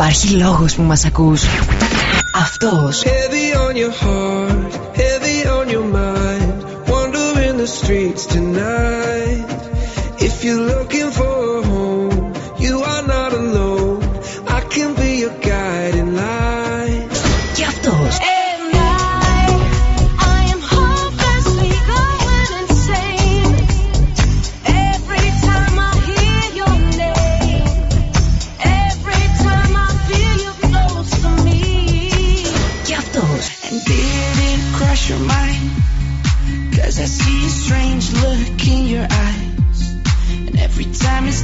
Υπάρχει λόγος που μας ακούς. Αυτός. Heavy on your heart, heavy on your mind. Wandering the streets tonight. If you're looking for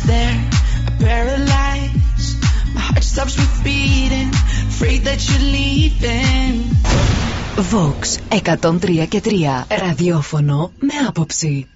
there, I paralyze. My heart stops beating, afraid that you're leaving. Vox 103 και 3 ραδιόφωνο με άποψη.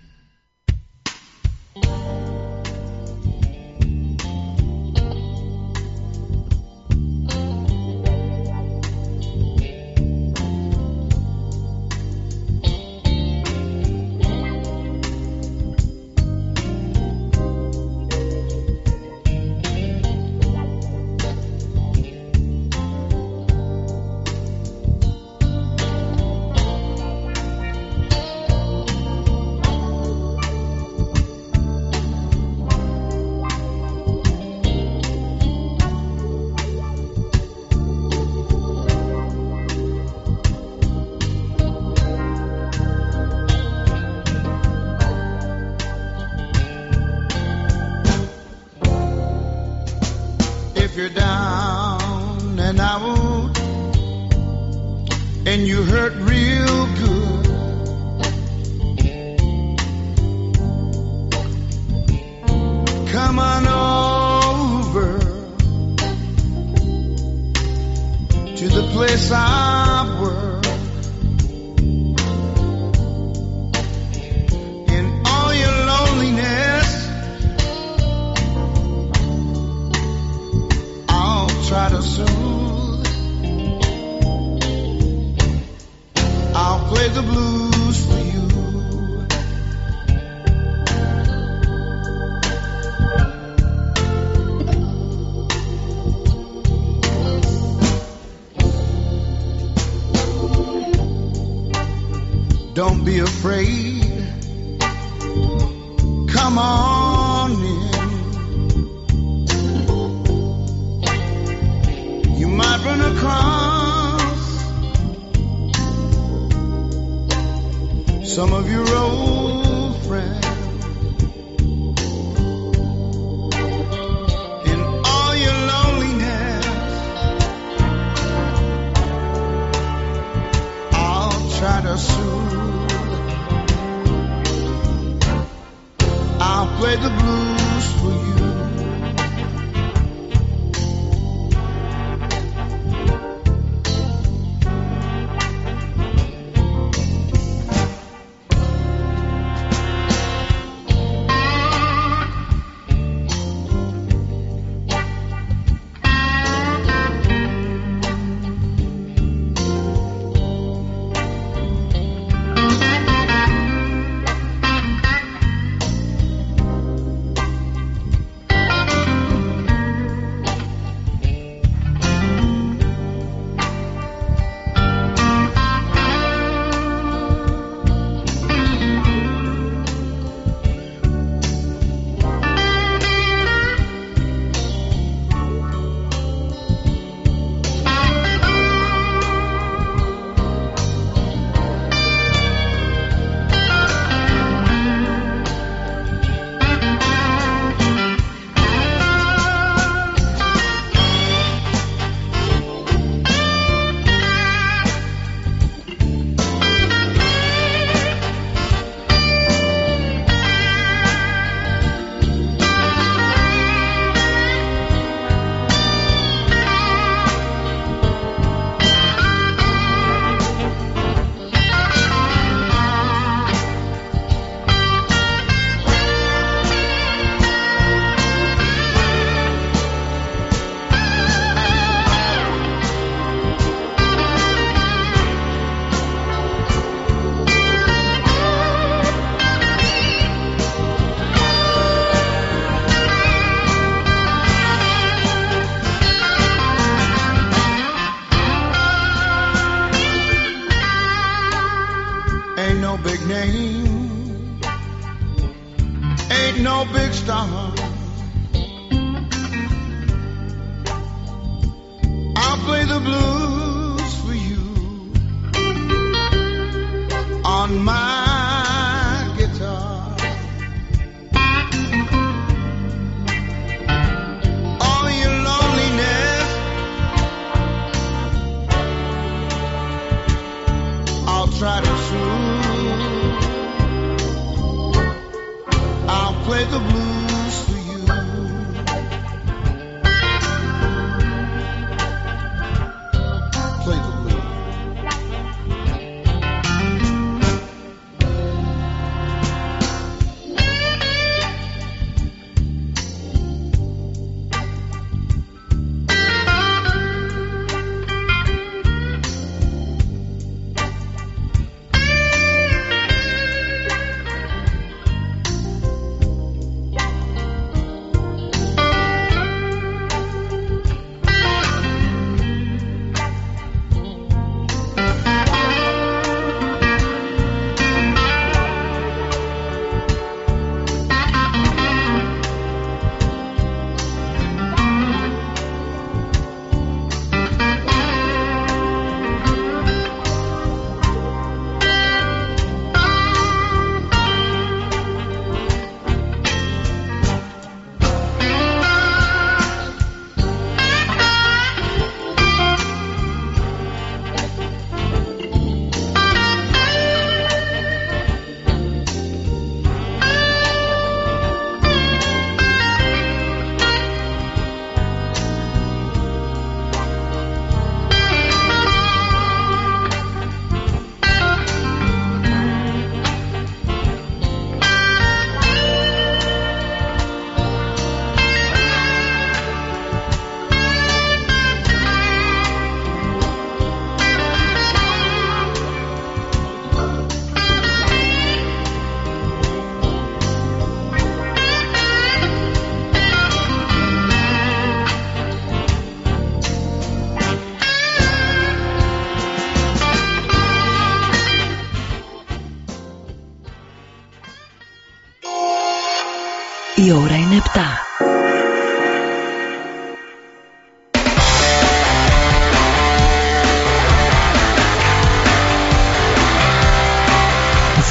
Η ώρα είναι 7.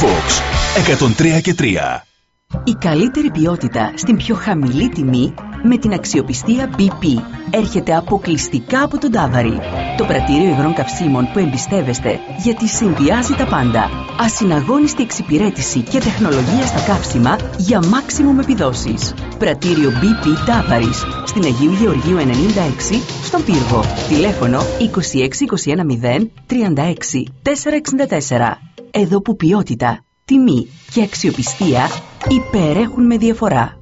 Fox 103 και 3. Η καλύτερη ποιότητα στην πιο χαμηλή τιμή με την αξιοπιστία BP έρχεται αποκλειστικά από τον Τάβαρη. Το πρατήριο υγρών καυσίμων που εμπιστεύεστε γιατί συνδυάζει τα πάντα. Ασυναγώνιστη εξυπηρέτηση και τεχνολογία στα καύσιμα για maximum επιδόσεις. Πρατήριο BP Τάβαρης στην Αγίου Γεωργίου 96 στον Πύργο. Τηλέφωνο 26210 36 464. Εδώ που ποιότητα, τιμή και αξιοπιστία υπερέχουν με διαφορά.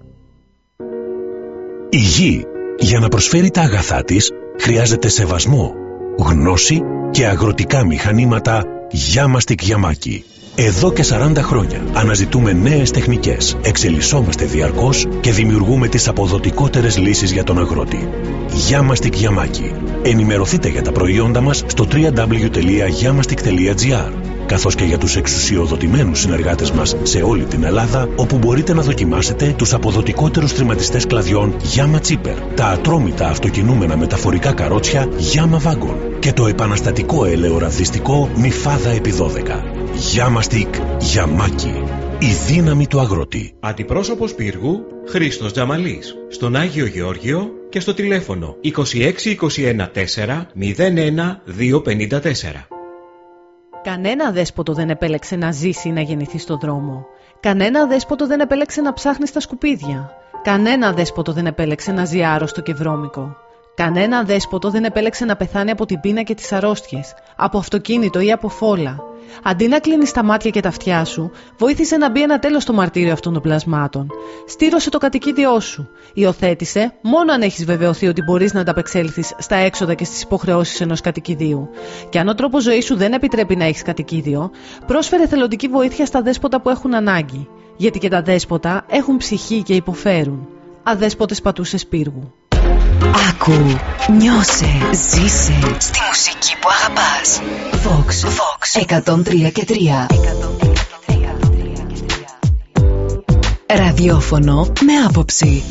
Η γη για να προσφέρει τα αγαθά της χρειάζεται σεβασμό, γνώση και αγροτικά μηχανήματα Γιάμαστικ Γιαμάκι. Εδώ και 40 χρόνια αναζητούμε νέες τεχνικές, εξελισσόμαστε διαρκώς και δημιουργούμε τις αποδοτικότερες λύσεις για τον αγρότη. Γιάμαστικ Γιαμάκι. Ενημερωθείτε για τα προϊόντα μας στο www.yamastik.gr καθώς και για τους εξουσιοδοτημένους συνεργάτες μας σε όλη την Ελλάδα, όπου μπορείτε να δοκιμάσετε τους αποδοτικότερους τριματιστές κλαδιών Yama Chipper, τα ατρόμητα αυτοκινούμενα μεταφορικά καρότσια Yama Wagon και το επαναστατικό ελαιοραδιστικό Μιφάδα επί 12. Yama Stick Yamaki. Η δύναμη του αγρότη. Αντιπρόσωπος πύργου Χρήστος Τζαμαλής. Στον Άγιο Γεώργιο και στο τηλέφωνο 26 21 4 01 254. Κανένα δέσποτο δεν επέλεξε να ζήσει ή να γεννηθεί στο δρόμο. Κανένα δέσποτο δεν επέλεξε να ψάχνει στα σκουπίδια. Κανένα δέσποτο δεν επέλεξε να ζει άρρωστο και βρώμικο. Κανένα δέσποτο δεν επέλεξε να πεθάνει από την πείνα και τις αρρώστιες, από αυτοκίνητο ή από φόλα. Αντί να κλείνεις τα μάτια και τα αυτιά σου, βοήθησε να μπει ένα τέλος στο μαρτύριο αυτών των πλασμάτων. Στήρωσε το κατοικίδιό σου. Υιοθέτησε μόνο αν έχεις βεβαιωθεί ότι μπορείς να ανταπεξέλθεις στα έξοδα και στις υποχρεώσεις ενός κατοικιδίου. Και αν ο τρόπος ζωής σου δεν επιτρέπει να έχεις κατοικίδιο, πρόσφερε θελοντική βοήθεια στα δέσποτα που έχουν ανάγκη. Γιατί και τα δέσποτα έχουν ψυχή και υποφέρουν. Αδέσποτες πατούσες πύργου. Άκου, νιώσε, ζήσε στη μουσική που αγαπάς. Vox, Vox 103 και 3. Ραδιόφωνο με άποψη.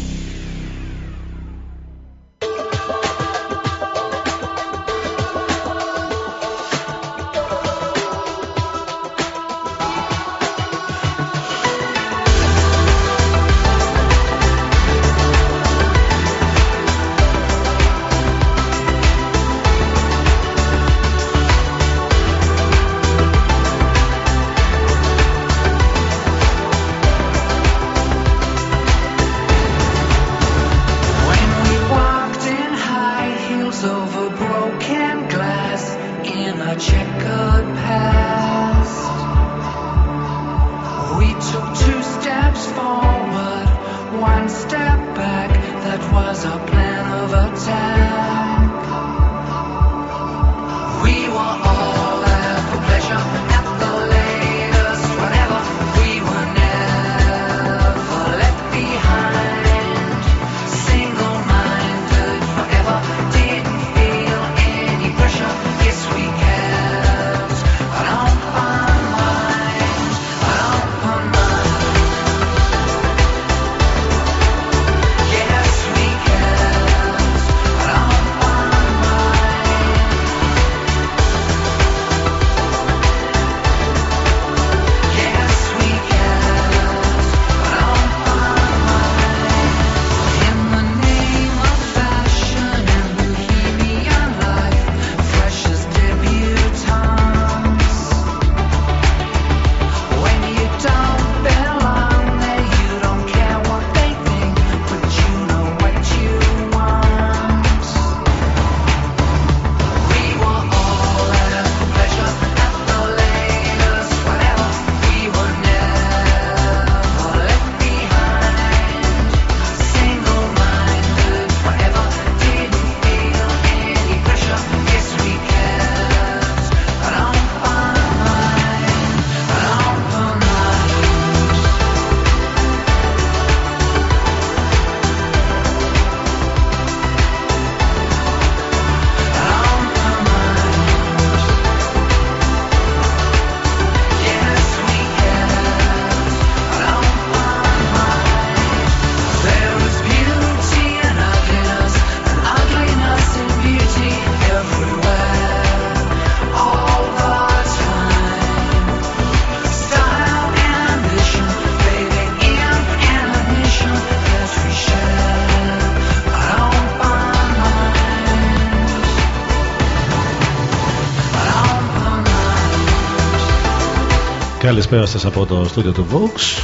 Καλησπέρα σας από το στούντιο του Vox.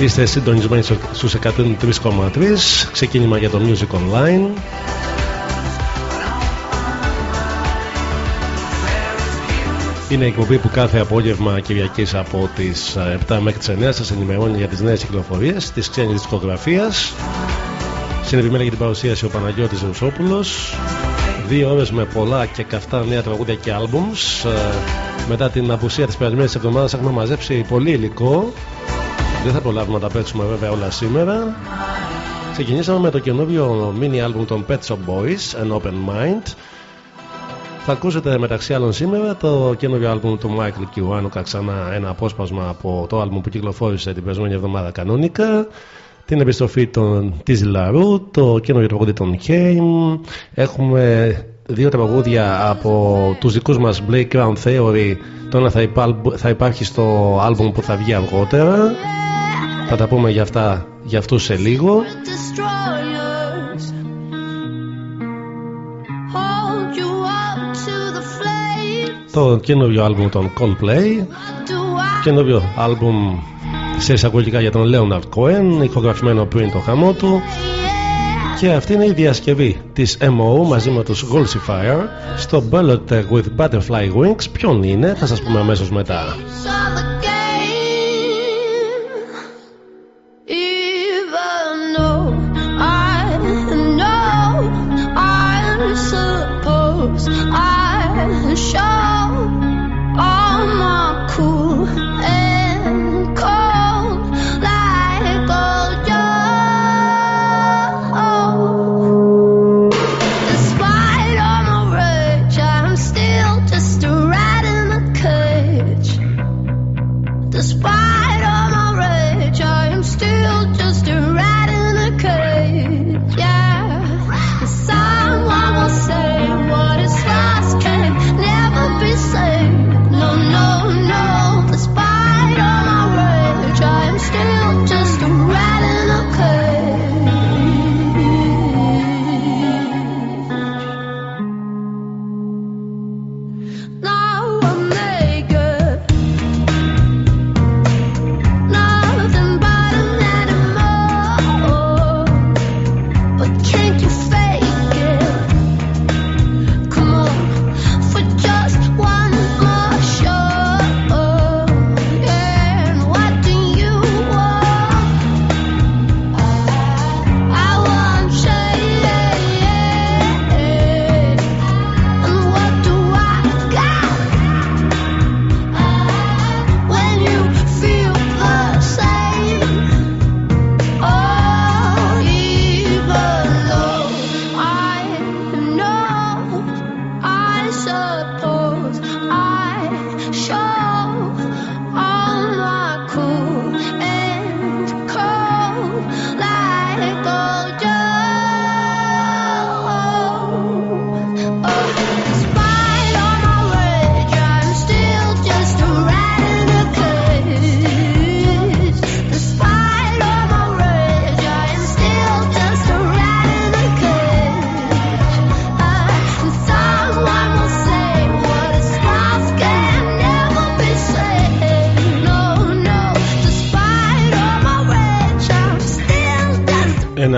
Είστε συντονισμένοι στους 103,3 Ξεκίνημα για το Music Online. Είναι η εκπομπή που κάθε απόγευμα Κυριακής από τις 7 μέχρι τις 9 σας ενημερώνει για τις νέες κυκλοφορίες της ξένης δισκογραφίας Συνεπιμένα για την παρουσίαση ο Παναγιώτης Ρουσόπουλος Δύο ώρες με πολλά και καυτά νέα τραγούδια και άλμπουμς Μετά την απουσία της περασμένης εβδομάδας έχουμε μαζέψει πολύ υλικό δεν θα προλάβουμε να τα παίξουμε βέβαια όλα σήμερα. Ξεκινήσαμε με το καινούριο mini album των Pet Shop Boys, An Open Mind. Θα ακούσετε μεταξύ άλλων σήμερα το καινούριο album του Michael Kiwanuka ξανά ένα απόσπασμα από το album που κυκλοφόρησε την περασμένη εβδομάδα κανονικά την επιστροφή των, της Λαρού, το καινούριο τραγούδι των Kane έχουμε δύο τραγούδια από τους δικούς μας Ground Theory. Το ένα θα, θα υπάρχει στο album που θα βγει αργότερα. Θα τα πούμε για αυτά για αυτούς σε λίγο. Το καινούριο άλμπουμ των Coldplay. Καινούριο άλμπουμ σε εισαγωγικά για τον Leonard Cohen Ηχογραφημένο πριν το χαμό του. Και αυτή είναι η διασκευή της MO μαζί με τους Golsifier στο Ballad with Butterfly Wings. Ποιον είναι θα σας πούμε αμέσως μετά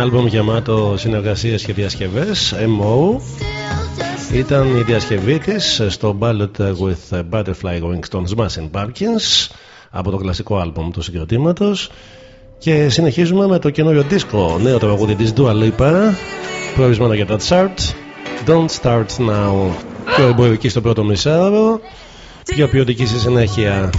άλμπουμ γεμάτο συνεργασίες και διασκευές MO ήταν η διασκευή της στο Ballad with Butterfly Wings των Smashing Pumpkins από το κλασικό άλμπουμ του συγκροτήματος. Και συνεχίζουμε με το καινούριο δίσκο νέο τραγούδι της Dua Lipa προορισμένο για τα chart Don't Start Now πιο εμπορική στο πρώτο μισάωρο πιο ποιοτική στη συνέχεια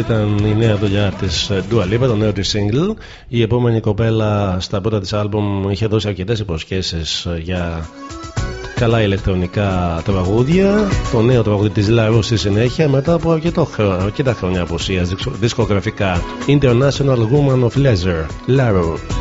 ήταν η νέα δουλειά της ε, Dua Lipa, το νέο της single. Η επόμενη κοπέλα στα πρώτα της άλμπουμ είχε δώσει αρκετές υποσχέσεις ε, για καλά ηλεκτρονικά τραγούδια. Το νέο τραγούδι της Λαρού στη συνέχεια μετά από αρκετό, αρκετά χρόνια απουσίας δισκογραφικά. International Woman of Leisure, Laro.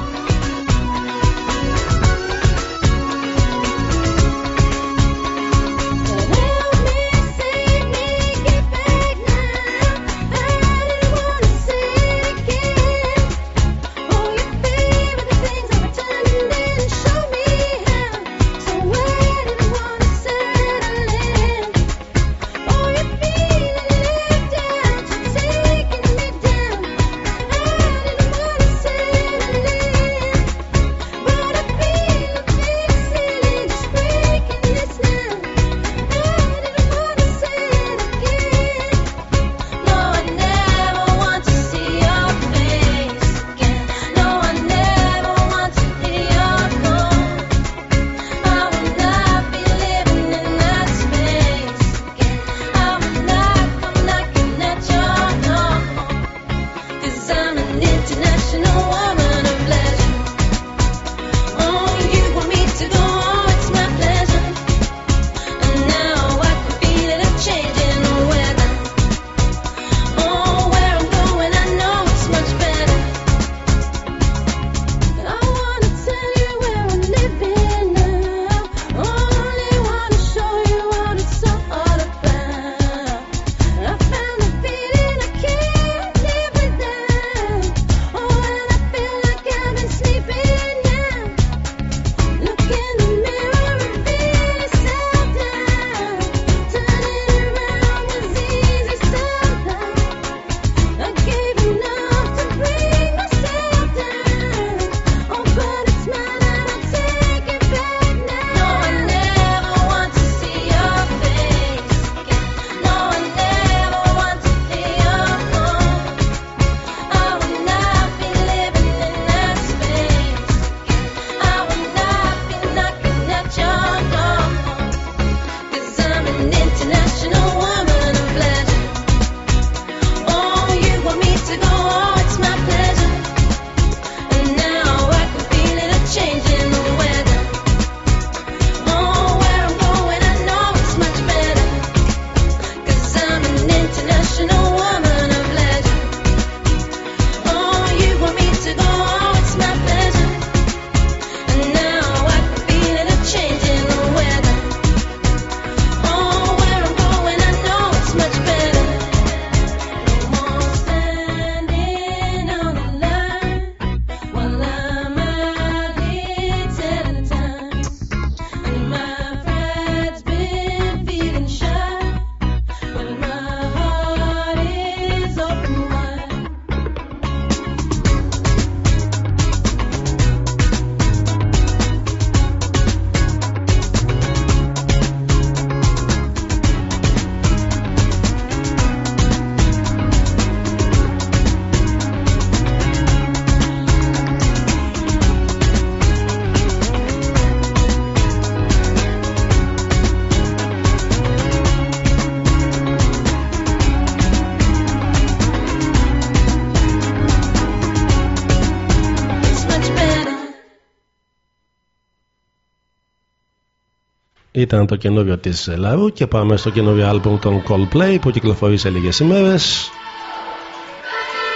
Ήταν το καινούριο της Λαρού και πάμε στο καινούριο άλμπουμ των Coldplay που κυκλοφορεί σε λίγες ημέρες.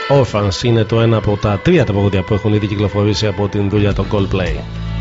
Orphans είναι το ένα από τα τρία τραγούδια που έχουν ήδη κυκλοφορήσει από την δουλειά των Coldplay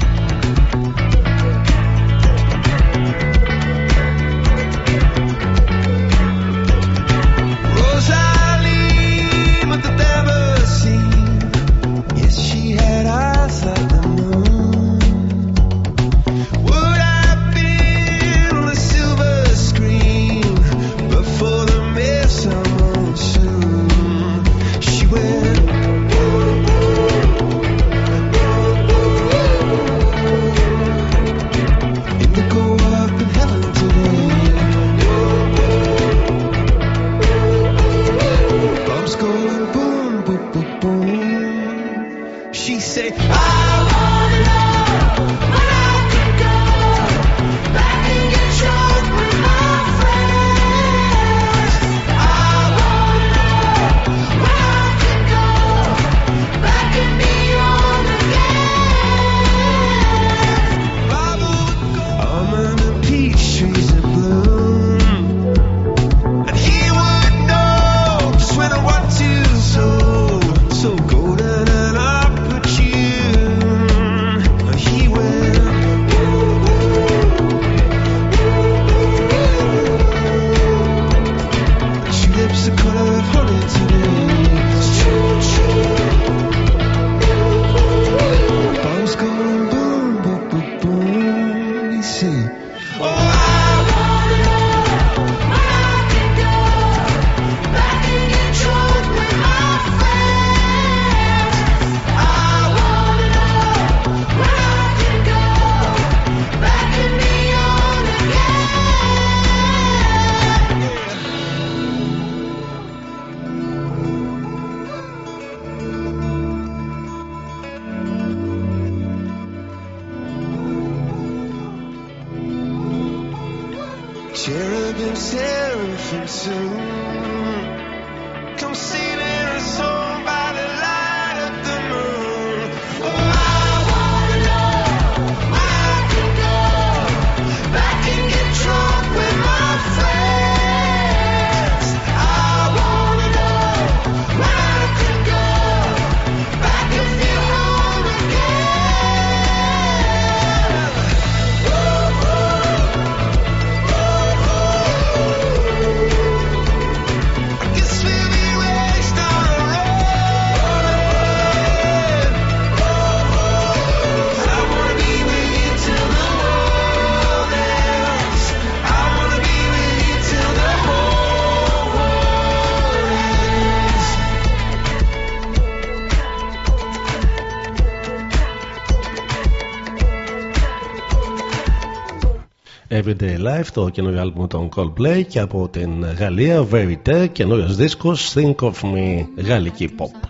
το καινούριο άλμπουμ των Coldplay και από την Γαλλία Verite, καινούριος δίσκος Think of Me, γαλλική pop.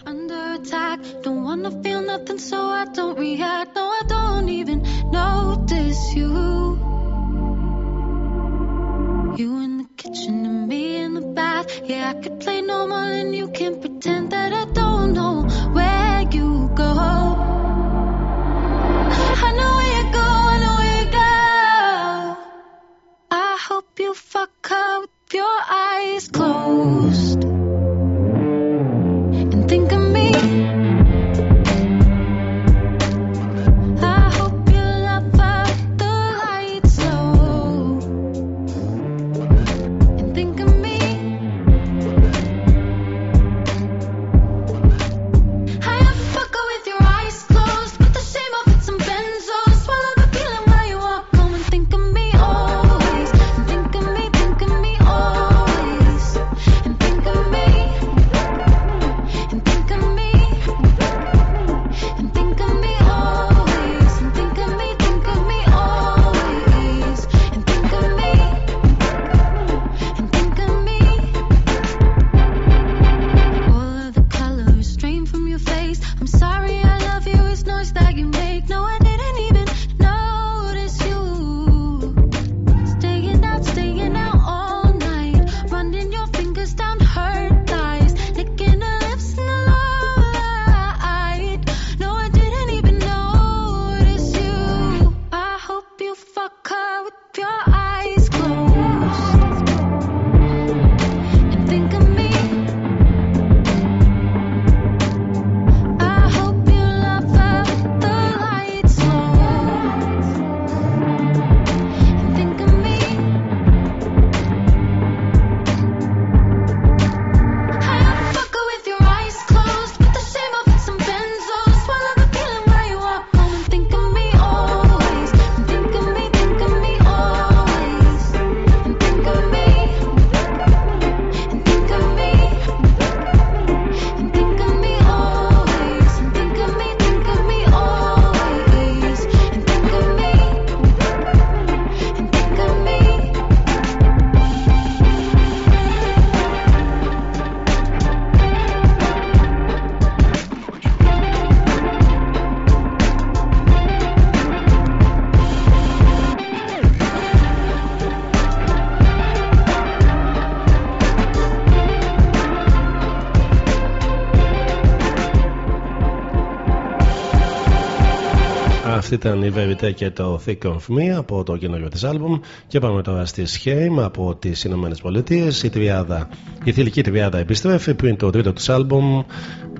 Ήταν η Verite και το Thick of Me από το καινούριο της άλμπουμ. Και πάμε τώρα στη Schame από τις Ηνωμένες Πολιτείες. Η, τριάδα, η θηλυκή τριάδα επιστρέφει πριν το τρίτο της άλμπουμ.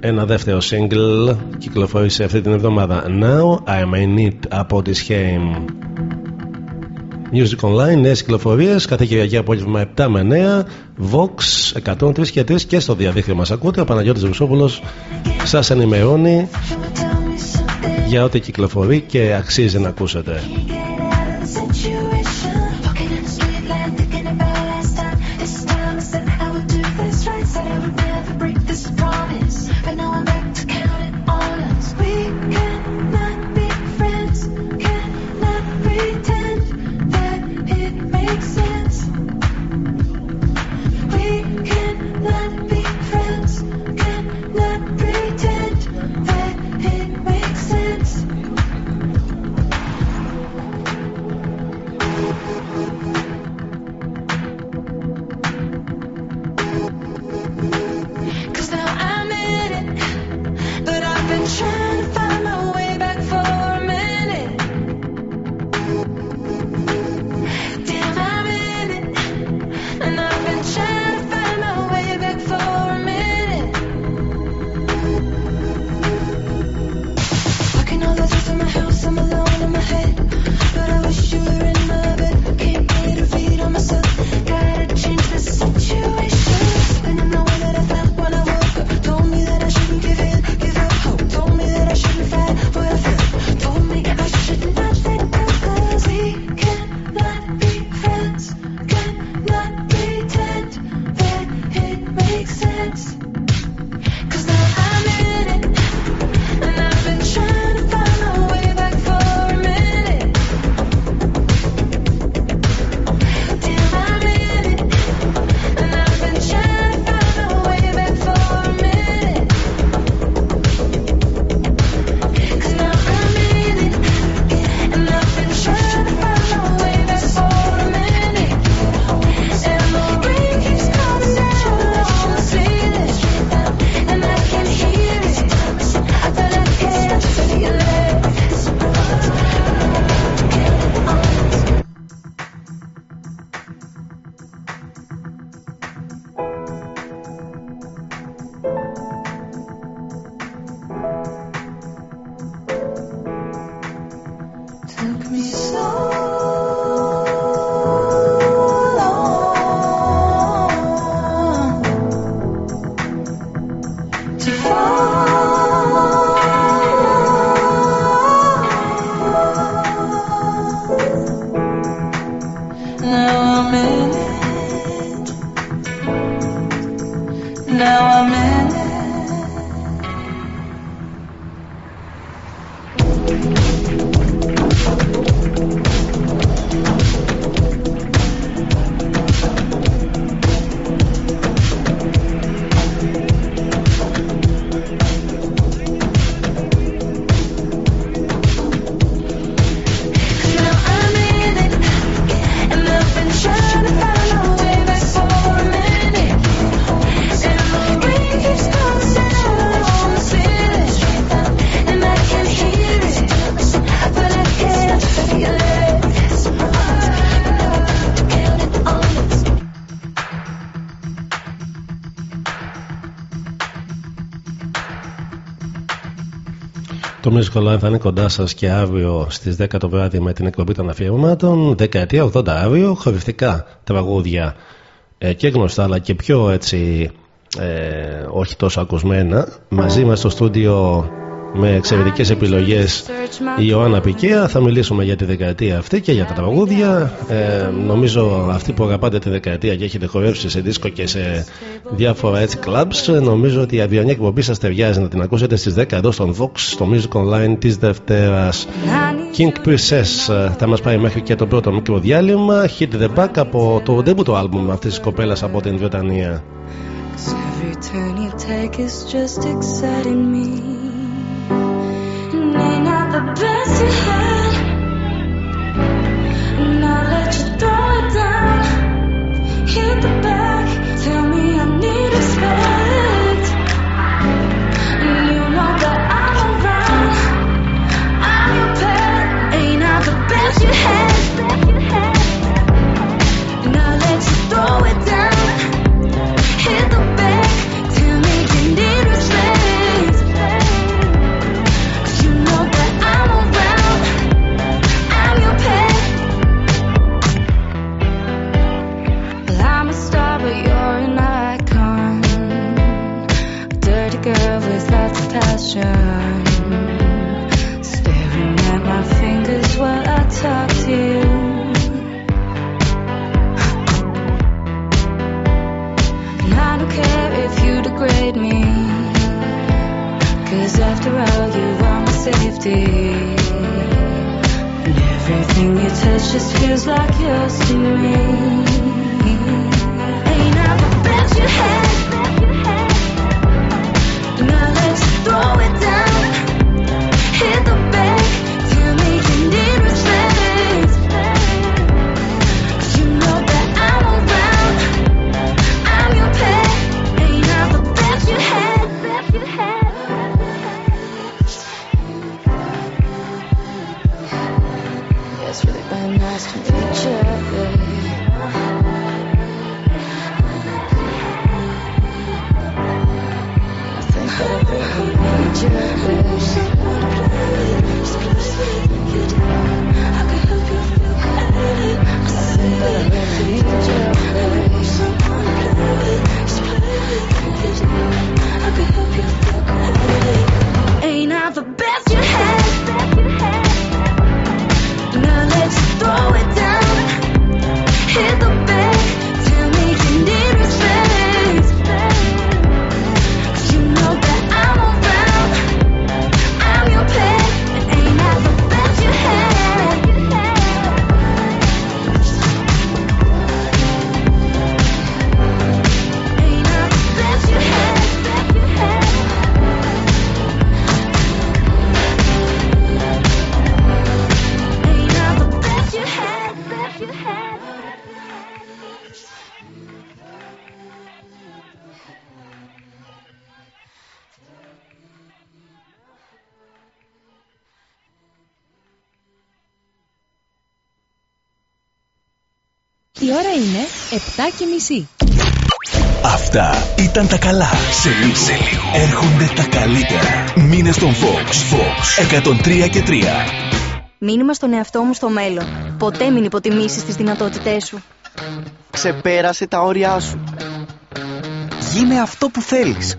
Ένα δεύτερο single κυκλοφορήσε αυτή την εβδομάδα. Now I May Need από τη Schame. Music Online, νέες κυκλοφορίες κάθε Κυριακή απόγευμα 7 με 9. Vox 103 και 3 και στο διαδίκτυο μας ακούτε. Ο Παναγιώτης Ρουσόπουλο σας ενημερώνει για ό,τι κυκλοφορεί και αξίζει να ακούσετε. Music θα είναι κοντά σας και αύριο στις 10 το βράδυ με την εκπομπή των αφιερωμάτων. Δεκαετία 80 αύριο, χορευτικά τραγούδια ε, και γνωστά αλλά και πιο έτσι ε, όχι τόσο ακουσμένα. Μαζί μας στο στούντιο με εξαιρετικές επιλογές η Ιωάννα Πικέα θα μιλήσουμε για τη δεκαετία αυτή και για τα τραγούδια ε, νομίζω αυτοί που αγαπάτε τη δεκαετία και έχετε χορεύσει σε δίσκο και σε διάφορα έτσι clubs. Νομίζω ότι η αυριανή εκπομπή σας ταιριάζει να την ακούσετε στις 10 εδώ στον Vox στο Music Online της Δευτέρας. King Princess ε, θα μας πάει μέχρι και το πρώτο μικρό διάλειμμα. Hit the Back από το debut το album αυτής της κοπέλας από την Βρετανία. Every turn Η ώρα είναι 7 και μισή. Αυτά ήταν τα καλά. Σε λίγο, σε λίγο. έρχονται τα καλύτερα. Μήνε στον Fox. Fox 103 και 3. Μήνυμα στον εαυτό μου στο μέλλον. Ποτέ μην υποτιμήσεις τις δυνατότητές σου. Ξεπέρασε τα όρια σου. Γίνε αυτό που θέλεις.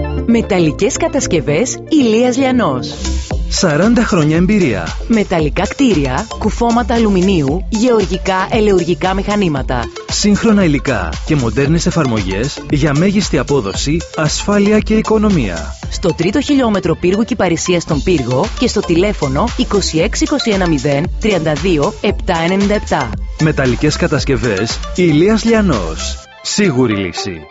Μεταλλικές κατασκευές Ηλίας Λιανός. 40 χρόνια εμπειρία. Μεταλλικά κτίρια, κουφώματα αλουμινίου, γεωργικά ελεουργικά μηχανήματα. Σύγχρονα υλικά και μοντέρνες εφαρμογές για μέγιστη απόδοση, ασφάλεια και οικονομία. Στο τρίτο χιλιόμετρο πύργου Κυπαρισίας στον Πύργο και στο τηλέφωνο 26210 32 797. Μεταλλικές κατασκευές Ηλίας Λιανός. Σίγουρη λύση.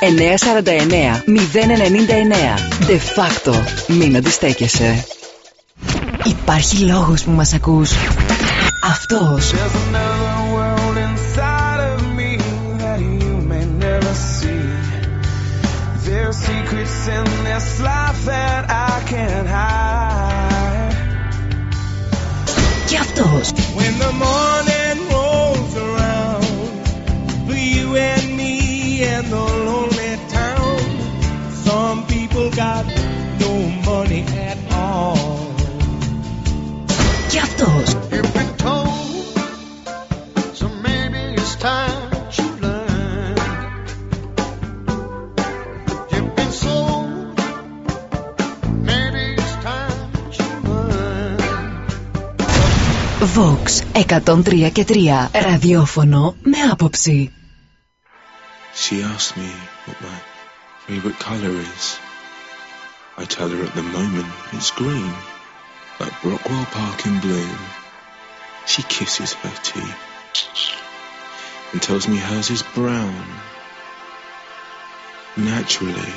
949 099. De facto. Μην αντιστέκεσαι. Υπάρχει λόγος που μας ακούς. Αυτός. There's another world inside of me that you may never see. There's secrets in this life that I can't hide. Και αυτός. When the morning Vox 103 και 3. Ραδιόφωνο με άποψη. She asked me what my favorite color is. I tell her at the moment it's green, like Brockwell Park in bloom. She kisses her teeth. and tells me hers is brown. Naturally.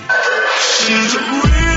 She's real,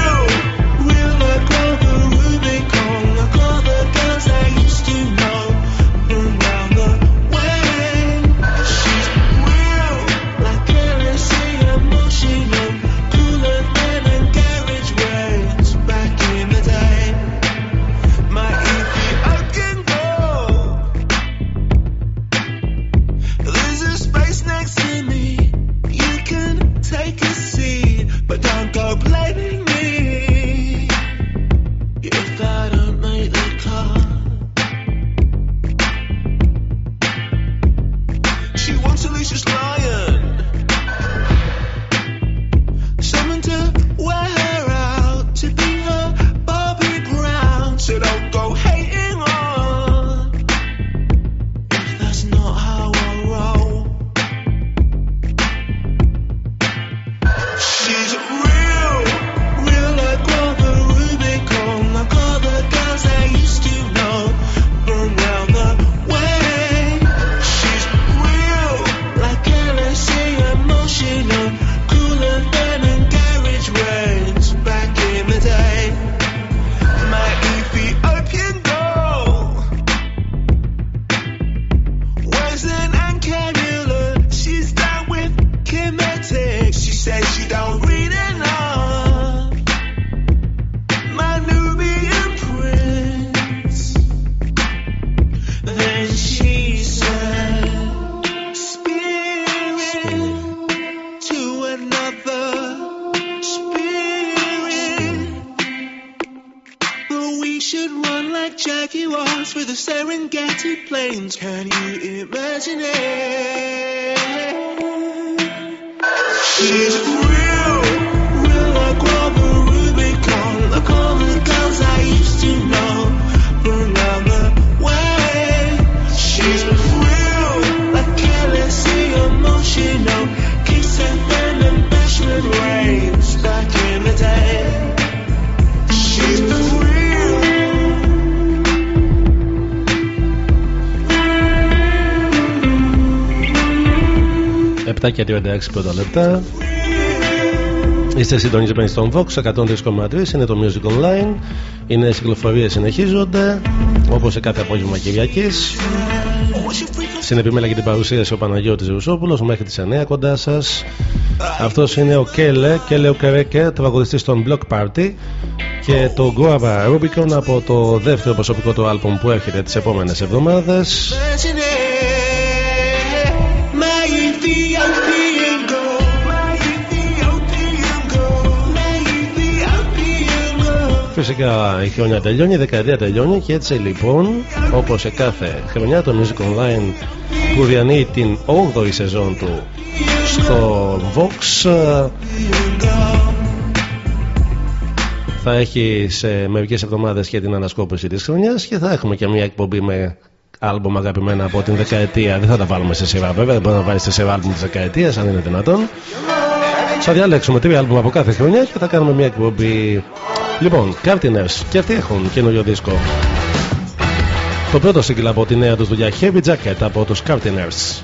36 πρώτα λεπτά. Είστε συντονισμένοι στον Vox 103,3 είναι το Music Online. Οι νέε κυκλοφορίες συνεχίζονται όπως σε κάθε απόγευμα Κυριακής. Στην επιμέλεια και την παρουσίαση ο Παναγιώτης Ρουσόπουλος μέχρι τις 9 κοντά σας Αυτός είναι ο Κέλε, Κέλε Οκερέκε, τραγουδιστής των Block Party και το Guava Rubicon από το δεύτερο προσωπικό του άλμπουμ που έρχεται τις επόμενες εβδομάδες Φυσικά η χρονιά τελειώνει, η δεκαετία τελειώνει και έτσι λοιπόν όπως σε κάθε χρονιά το Music Online που διανύει την 8η σεζόν του στο Vox ε, θα έχει σε μερικές εβδομάδες και την ανασκόπηση της χρονιάς και θα έχουμε και μια εκπομπή με άλμπομ αγαπημένα από την δεκαετία. Δεν θα τα βάλουμε σε σειρά βέβαια δεν μπορεί να βάλεις σε σειρά άλμπομ της δεκαετίας αν είναι δυνατόν. Θα διαλέξουμε τρία άλμπομ από κάθε χρονιά και θα κάνουμε μια εκπομπή λοιπόν Cartiners και αυτοί έχουν καινούριο δίσκο. Το πρώτο σύγκλα από τη νέα τους δουλειά Heavy Jacket από τους Cartiners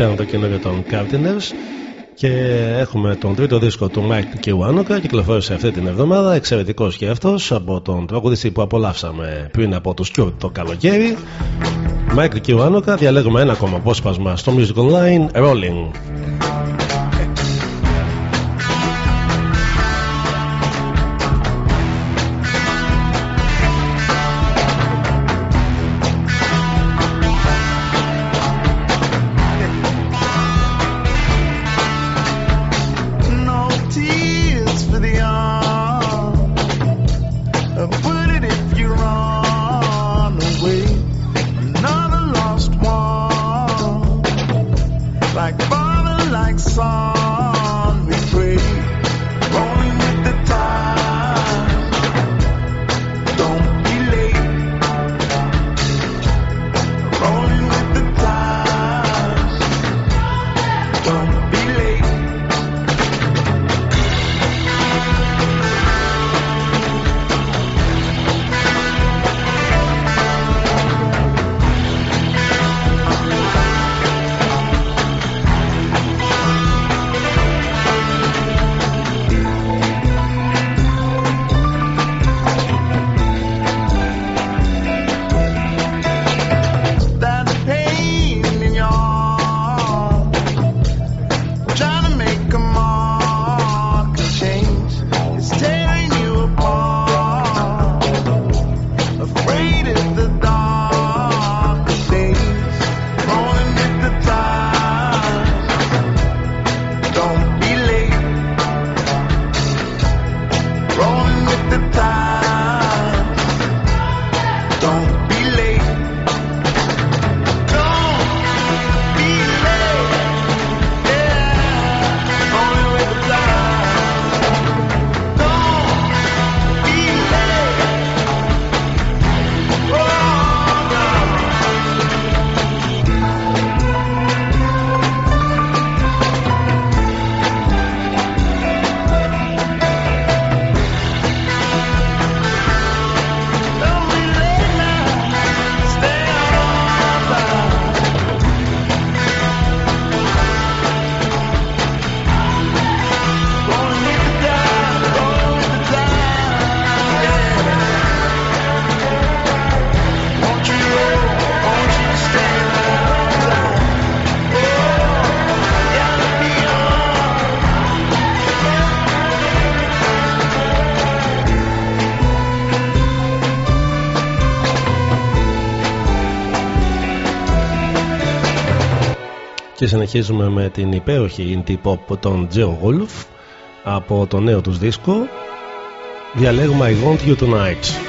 Ήταν το καινούριο των Cardinals και έχουμε τον τρίτο δίσκο του Mike Kiwanuka κυκλοφόρησε αυτή την εβδομάδα εξαιρετικός και αυτός από τον τραγουδιστή που απολαύσαμε πριν από το Cure το καλοκαίρι. Mike Kiwanuka διαλέγουμε ένα ακόμα απόσπασμα στο Music Online Rolling συνεχίζουμε με την υπέροχη indie pop των Geo Wolf από το νέο τους δίσκο. Διαλέγουμε I Want You Tonight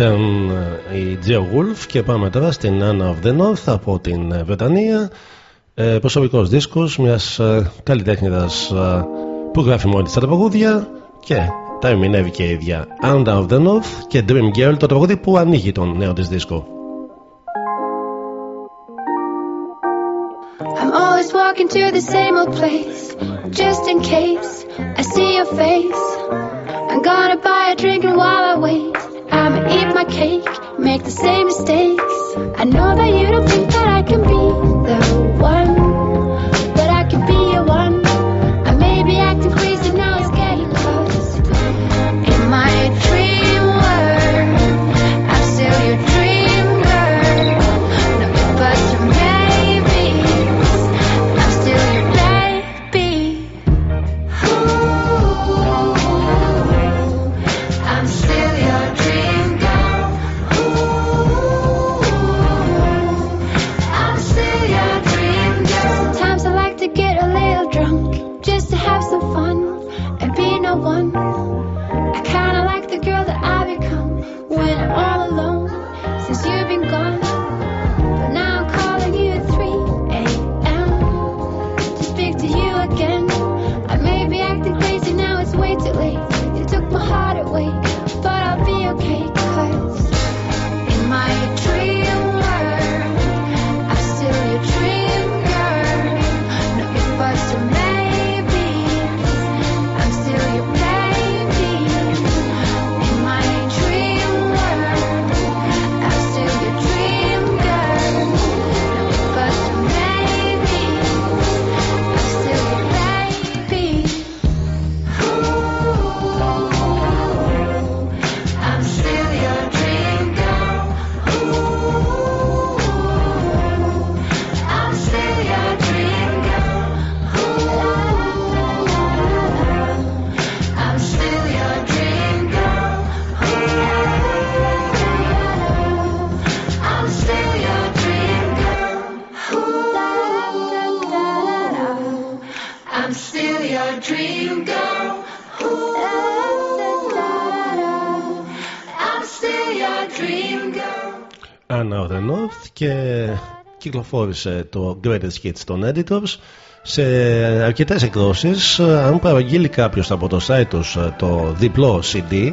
Ήταν ε, η Geo Wolf και πάμε τώρα στην Anna of the North από την ε, Βρετανία. Ε, προσωπικός δίσκος μιας ε, καλλιτέχνηδας ε, που γράφει μόνη της τα τραγούδια και τα ερμηνεύει και η ίδια. Anna of the North και Dream Girl το τραγούδι που ανοίγει τον νέο της δίσκο. I'm always walking to the same old place, just in case I see your face. I'm gonna buy a drink and while I wait, I'ma eat my cake, make the same mistakes. I know that you don't think κυκλοφόρησε το Greatest Hits των Editors σε αρκετές εκδόσεις. Αν παραγγείλει κάποιος από το site τους το διπλό CD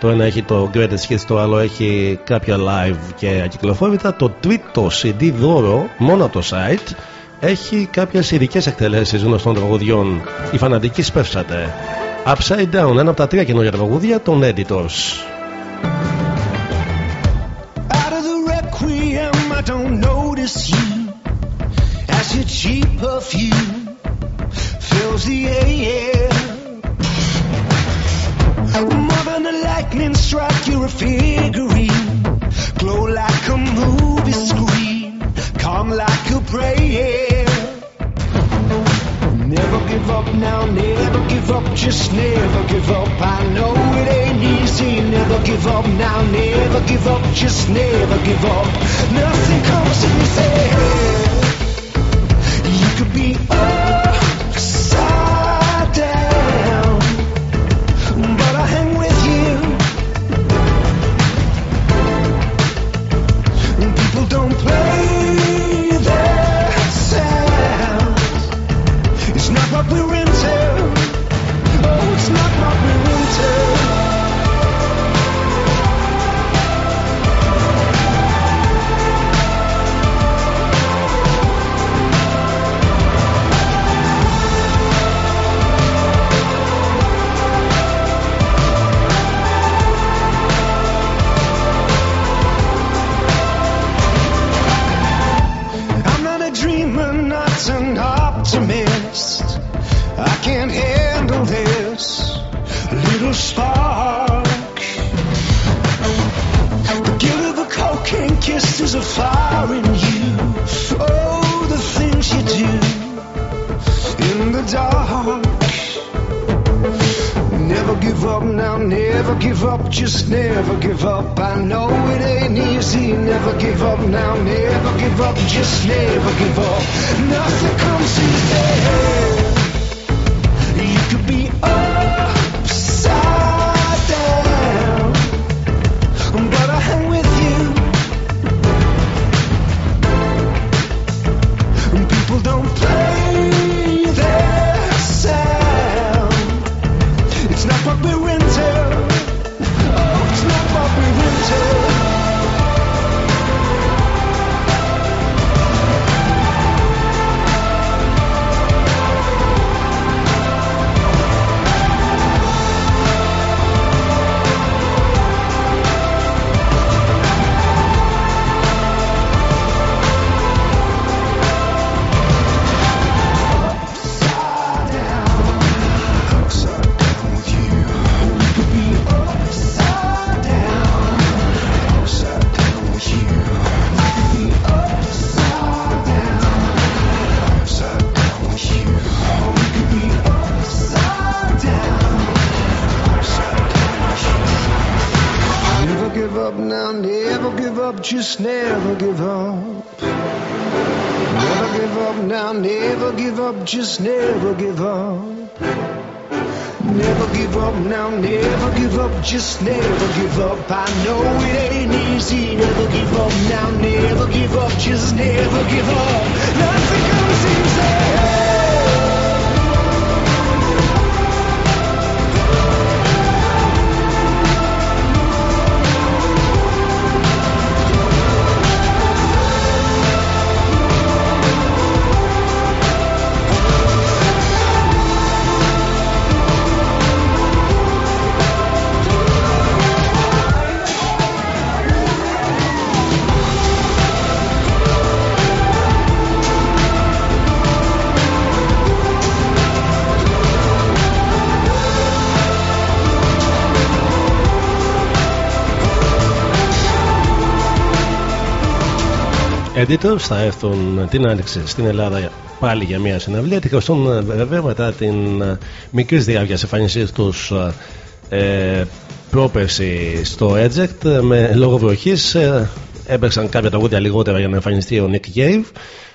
το ένα έχει το Greatest Hits το άλλο έχει κάποια live και ακυκλοφόρητα το τρίτο CD δώρο μόνο από το site έχει κάποιες ειδικές εκτελέσεις γνωστών τραγουδιών. Οι φανατικοί σπεύσατε. Upside Down ένα από τα τρία καινούργια τραγούδια των Editors. Out of the requiem, I don't notice you your cheap perfume fills the air. More than a lightning strike, you're a figurine. Glow like a movie screen, calm like a prayer. Never give up now, never give up, just never give up. I know it ain't easy, never give up now, never give up, just never give up. Nothing comes easy could be over. Spark. The guilt of a cocaine kiss is a fire in you. Oh, the things you do in the dark. Never give up now, never give up, just never give up. I know it ain't easy, never give up now, never give up, just never give up. Nothing comes easy. Never give up. I know it ain't easy, never give up now, never give up, just never give up. Editors θα έρθουν την άνοιξη στην Ελλάδα πάλι για μια συναυλία. Τυχαστούν βέβαια μετά την ε, μικρή διάρκεια εμφάνισή τους ε, πρόπερση στο Eject με λόγω βροχής. Ε, έπαιξαν κάποια τραγούδια λιγότερα για να εμφανιστεί ο Nick Cave.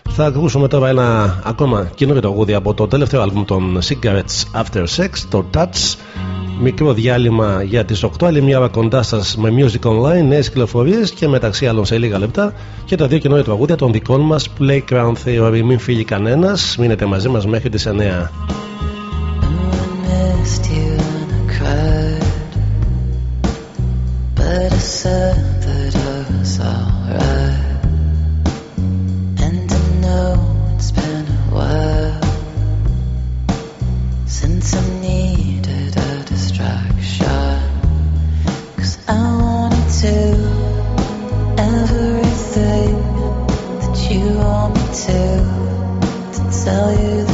Θα ακούσουμε τώρα ένα ακόμα καινούριο τραγούδι από το τελευταίο άλμπουμ των Cigarettes After Sex, το Touch. Μικρό διάλειμμα για τις 8, άλλη μια ώρα κοντά σας με Music Online, νέες κυκλοφορίες και μεταξύ άλλων σε λίγα λεπτά και τα δύο καινούργια τραγούδια των δικών μας Playground Theory. Μην φύγει κανένας, μείνετε μαζί μας μέχρι τις 9. missed you and I cried. But I said that I was alright. And I know it's been a while since I needed a. Cause I to do everything that you want me to, to tell you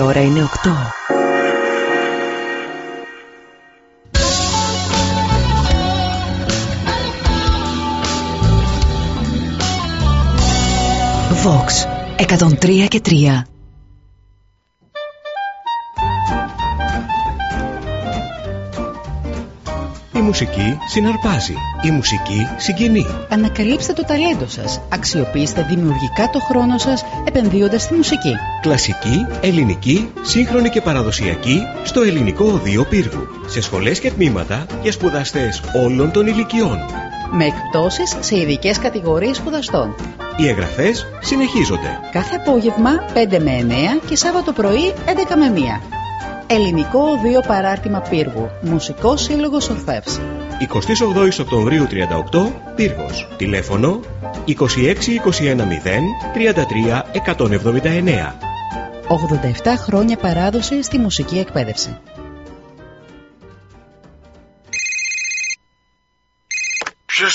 Η ώρα είναι 8. Vox 103 και 3 Η μουσική συναρπάζει. Η μουσική συγκινεί. Ανακαλύψτε το ταλέντο σας. Αξιοποιήστε δημιουργικά το χρόνο σας επενδύοντας στη μουσική. Κλασική, ελληνική, σύγχρονη και παραδοσιακή στο ελληνικό οδείο πύργου. Σε σχολές και τμήματα για σπουδαστές όλων των ηλικιών. Με εκπτώσεις σε ειδικές κατηγορίες σπουδαστών. Οι εγγραφές συνεχίζονται. Κάθε απόγευμα 5 με 9 και Σάββατο πρωί 11 με 1. Ελληνικό Οδείο Παράρτημα Πύργου. Μουσικός Σύλλογος Ορφεύς. 28 Οκτωβρίου 38, Πύργος. Τηλέφωνο 26 21 0 33 179. 87 χρόνια παράδοση στη μουσική εκπαίδευση.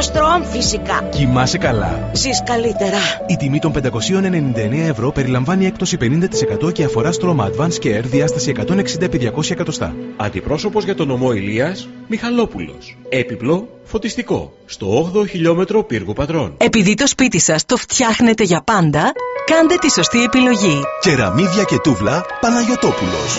Strom φυσικά. Κοιμάσαι καλά. Ζεις καλύτερα. Η τιμή των 599 ευρώ περιλαμβάνει έκπτωση 50% και αφορά στρώμα Advanced Care διάσταση 160-200 εκατοστά. Αντιπρόσωπος για τον ομό Ηλίας, Μιχαλόπουλος. Έπιπλο, φωτιστικό. Στο 8ο χιλιόμετρο πύργου πατρών. Επειδή το σπίτι σας το φτιάχνετε για πάντα, κάντε τη σωστή επιλογή. Κεραμίδια και τούβλα Παναγιωτόπουλος.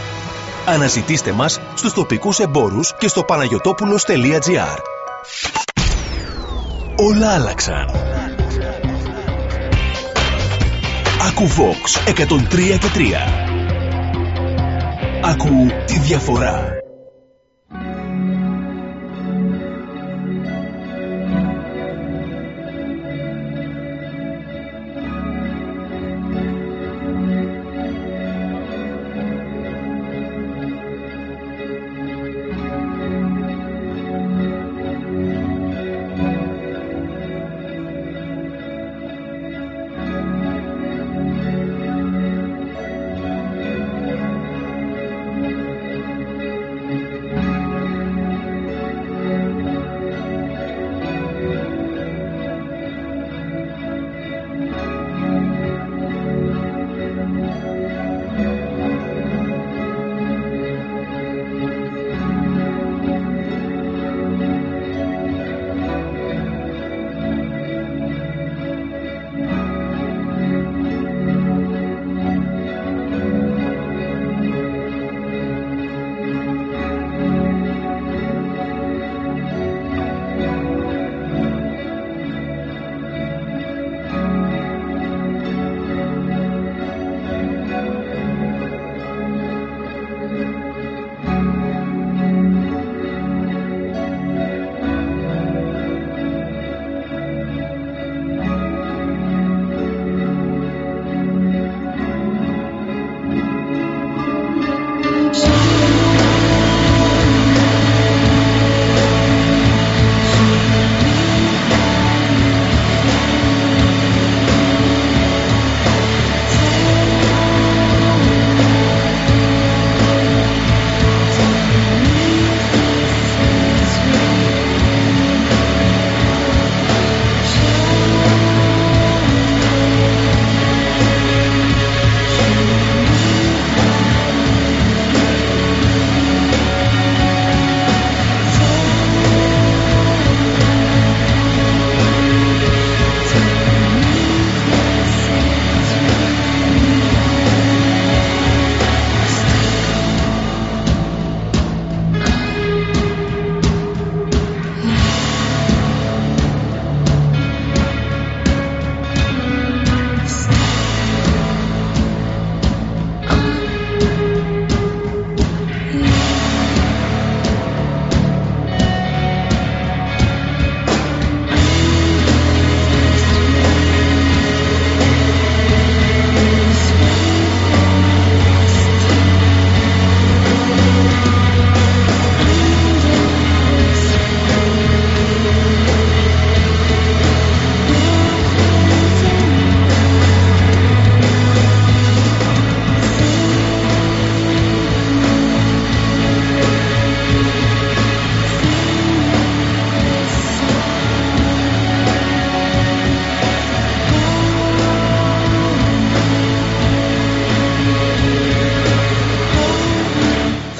Αναζητήστε μας στους τοπικούς εμπόρους και στο παναγιωτόπουλος.gr Όλα άλλαξαν. Ακού Vox 103 και 3. Ακού τη διαφορά.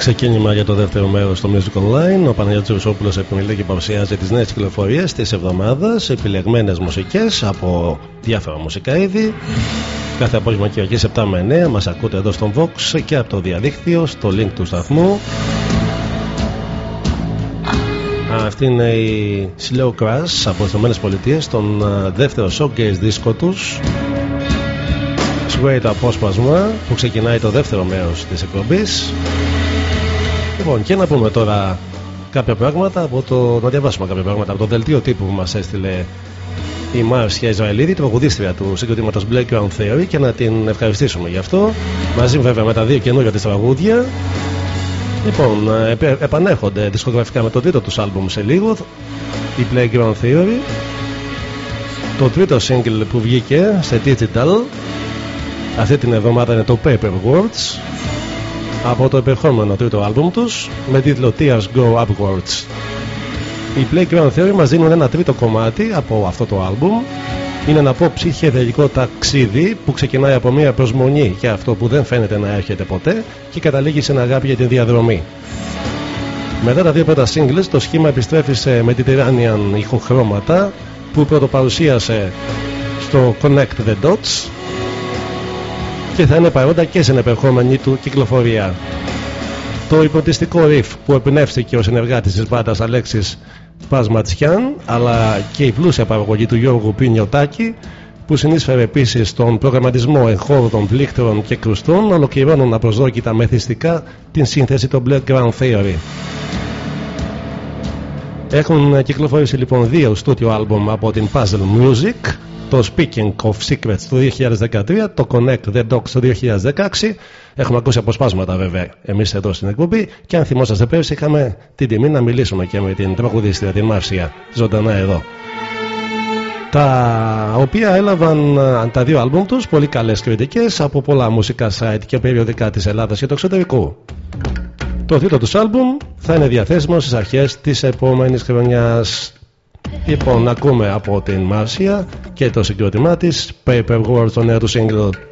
Ξεκίνημα για το δεύτερο μέρος στο Music Online. Ο Παναγιώτης Ρουσόπουλος επιμελεί και παρουσιάζει τις νέες κυκλοφορίες της εβδομάδας, επιλεγμένες μουσικές από διάφορα μουσικά είδη. Κάθε απόγευμα Κυριακή 7 με 9 μας ακούτε εδώ στον Vox και από το διαδίκτυο στο link του σταθμού. Αυτή είναι η Slow Crash από τις ΗΠΑ, τον α, δεύτερο showcase δίσκο τους. Sway το απόσπασμα που ξεκινάει το δεύτερο μέρος της εκπομπής Λοιπόν, και να πούμε τώρα κάποια πράγματα από το. να διαβάσουμε κάποια πράγματα από το δελτίο τύπου που μας έστειλε η Μάρσια Ισραηλίδη, τραγουδίστρια του συγκροτήματος Black Ground Theory και να την ευχαριστήσουμε γι' αυτό. Μαζί βέβαια με τα δύο καινούργια της τραγούδια. Λοιπόν, επε, επανέρχονται δισκογραφικά με το τρίτο τους άλμπουμ σε λίγο, η Playground Theory. Το τρίτο single που βγήκε σε digital αυτή την εβδομάδα είναι το Paper Words από το επερχόμενο τρίτο άλμπουμ τους με τίτλο Tears Go Upwards. Οι Playground Theory μας δίνουν ένα τρίτο κομμάτι από αυτό το άλμπουμ είναι ένα pop ψυχεδελικό ταξίδι που ξεκινάει από μια προσμονή για αυτό που δεν φαίνεται να έρχεται ποτέ και καταλήγει σε ένα αγάπη για την διαδρομή. Μετά τα δύο πρώτα singles το σχήμα επιστρέφει σε Mediterranean ηχοχρώματα που πρωτοπαρουσίασε στο Connect the Dots και θα είναι παρόντα και στην επερχόμενη του κυκλοφορία. Το υποτιστικό riff που εμπνεύστηκε ο συνεργάτης της μπάντας Αλέξης Πασματσιάν αλλά και η πλούσια παραγωγή του Γιώργου Πινιωτάκη που συνείσφερε επίσης στον προγραμματισμό εγχώρων, πλήκτρων και κρουστών ολοκληρώνουν απροσδόκητα μεθυστικά την σύνθεση των Black Ground Theory. Έχουν κυκλοφορήσει λοιπόν δύο στούτιο άλμπομ από την Puzzle Music το Speaking of Secrets το 2013, το Connect the Docs το 2016. Έχουμε ακούσει αποσπάσματα βέβαια εμείς εδώ στην εκπομπή και αν θυμόσαστε πέρυσι είχαμε την τιμή να μιλήσουμε και με την τραγουδίστρια την Μάρσια ζωντανά εδώ. Τα οποία έλαβαν τα δύο άλμπουμ τους πολύ καλές κριτικές από πολλά μουσικά site και περιοδικά της Ελλάδας και του εξωτερικού. Το τρίτο τους άλμπουμ θα είναι διαθέσιμο στις αρχές της επόμενης χρονιάς. Λοιπόν, ακούμε από την Μάρσια και το συγκρότημά της Paperwork, το νέο του single.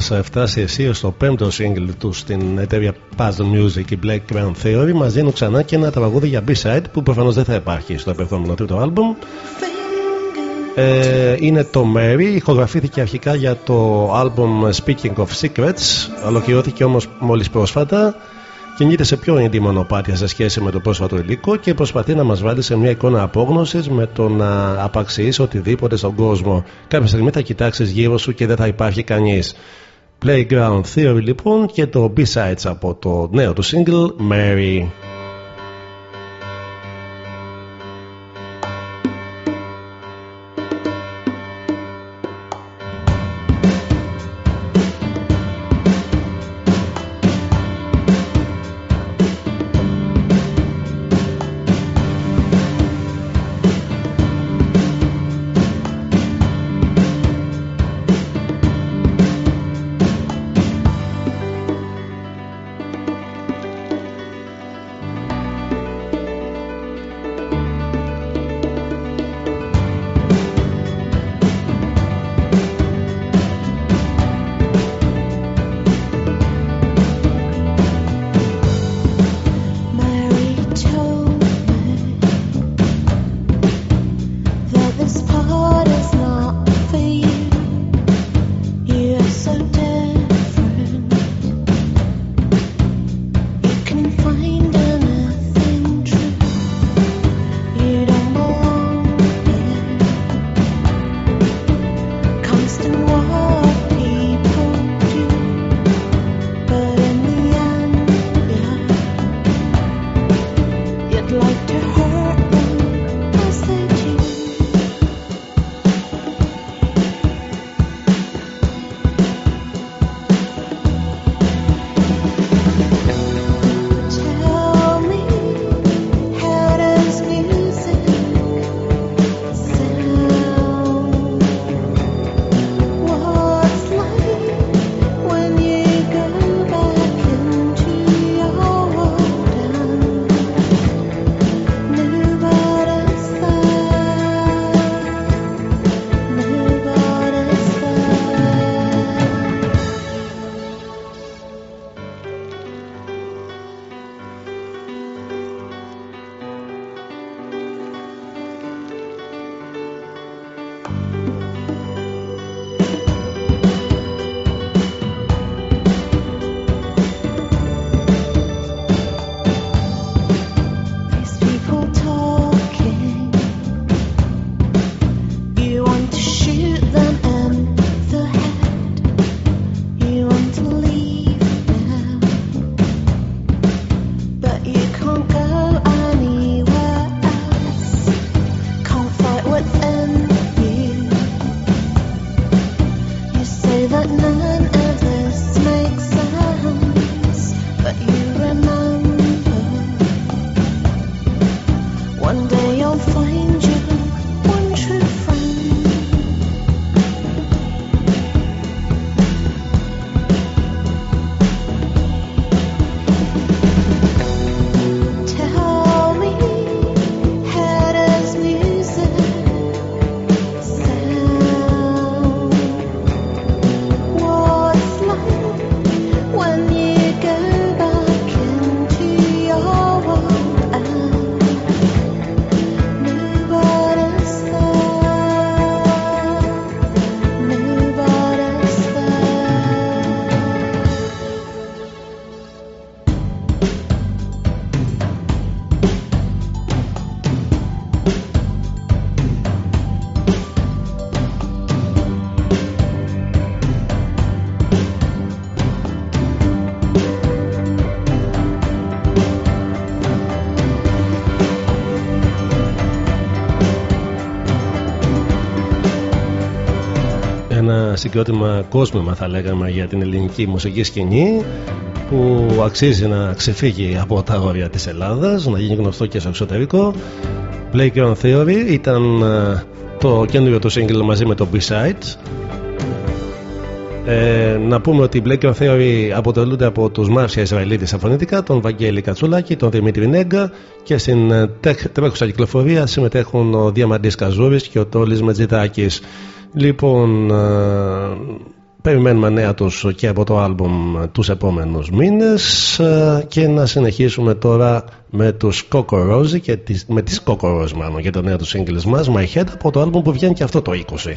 Έχοντας ε, φτάσει εσύ στο πέμπτο single του στην εταιρεία Puzzle Music η Black Ground Theory μας δίνουν ξανά και ένα τραγούδι για B-side που προφανώς δεν θα υπάρχει στο επερχόμενο τρίτο άλμπουμ ε, είναι το Mary, ηχογραφήθηκε αρχικά για το άλμπουμ Speaking of Secrets ολοκληρώθηκε όμως μόλις πρόσφατα κινείται σε πιο indie μονοπάτια σε σχέση με το πρόσφατο υλικό και προσπαθεί να μας βάλει σε μια εικόνα απόγνωσης με το να απαξιείς οτιδήποτε στον κόσμο. Κάποια στιγμή θα κοιτάξεις γύρω σου και δεν θα υπάρχει κανείς. Playground Theory λοιπόν και το B-Sides από το νέο του single Mary. Mary συγκρότημα κόσμημα θα λέγαμε για την ελληνική μουσική σκηνή που αξίζει να ξεφύγει από τα όρια της Ελλάδας να γίνει γνωστό και στο εξωτερικό Playground Theory ήταν ε, το καινούριο του single μαζί με το B-Side ε, να πούμε ότι οι Playground Theory αποτελούνται από τους Μάρσια Ισραηλίδη στα φωνητικά, τον Βαγγέλη Κατσουλάκη, τον Δημήτρη Νέγκα και στην ε, τέχ- τρέχουσα κυκλοφορία συμμετέχουν ο Διαμαντής Καζούρης και ο Τόλης Μετζητάκης. Λοιπόν, ε, περιμένουμε νέα τους και από το άλμπουμ τους επόμενους μήνες ε, και να συνεχίσουμε τώρα με τους Κοκορόζι και τις, με τις Κοκορόζ μάλλον και το νέο τους σύγκλις μας My Head από το άλμπουμ που βγαίνει και αυτό το 20.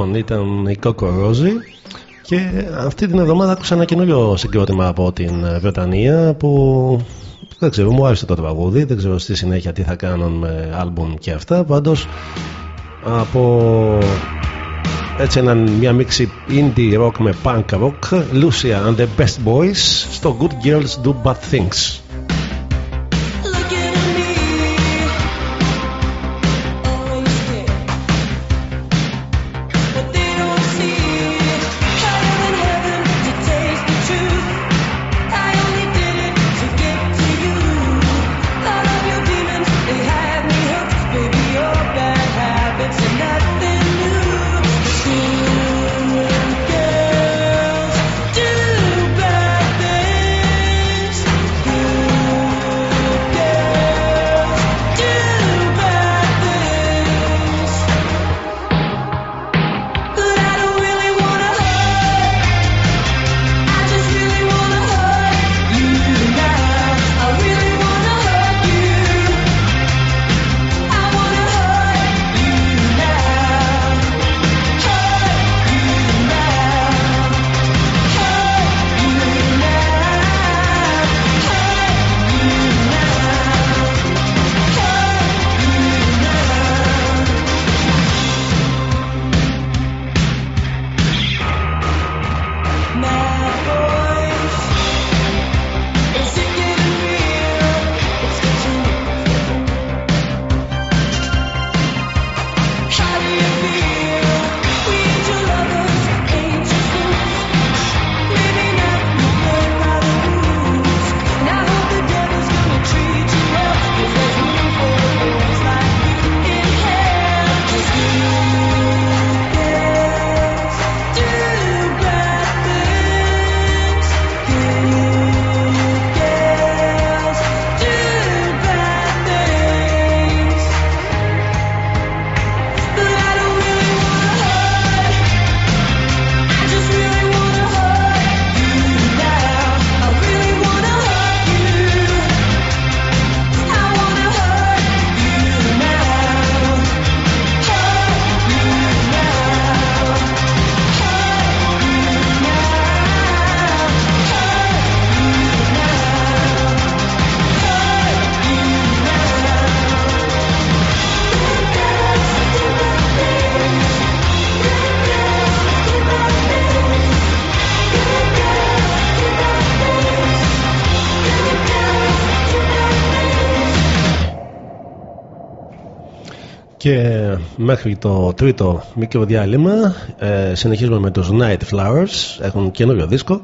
Λοιπόν, ήταν η Κοκορόζη και αυτή την εβδομάδα άκουσα ένα καινούριο συγκρότημα από την ε, Βρετανία που δεν ξέρω, μου άρεσε το τραγούδι, δεν ξέρω στη συνέχεια τι θα κάνουν με άλμπουμ και αυτά. Πάντως από έτσι ένα, μια μίξη indie rock με punk rock, Lucia and the Best Boys στο Good Girls Do Bad Things. Και μέχρι το τρίτο μικρό διάλειμμα ε, συνεχίζουμε με τους Night Flowers. Έχουν καινούριο δίσκο.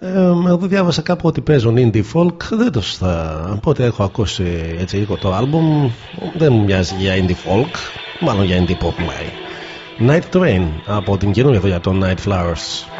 Ε, εδώ διάβασα κάπου ότι παίζουν indie folk. Δεν τους θα... Από ό,τι έχω ακούσει έτσι λίγο το άλμπουμ δεν μου μοιάζει για indie folk. Μάλλον για indie pop μάλλον. Night Train από την καινούργια δουλειά των Night Flowers.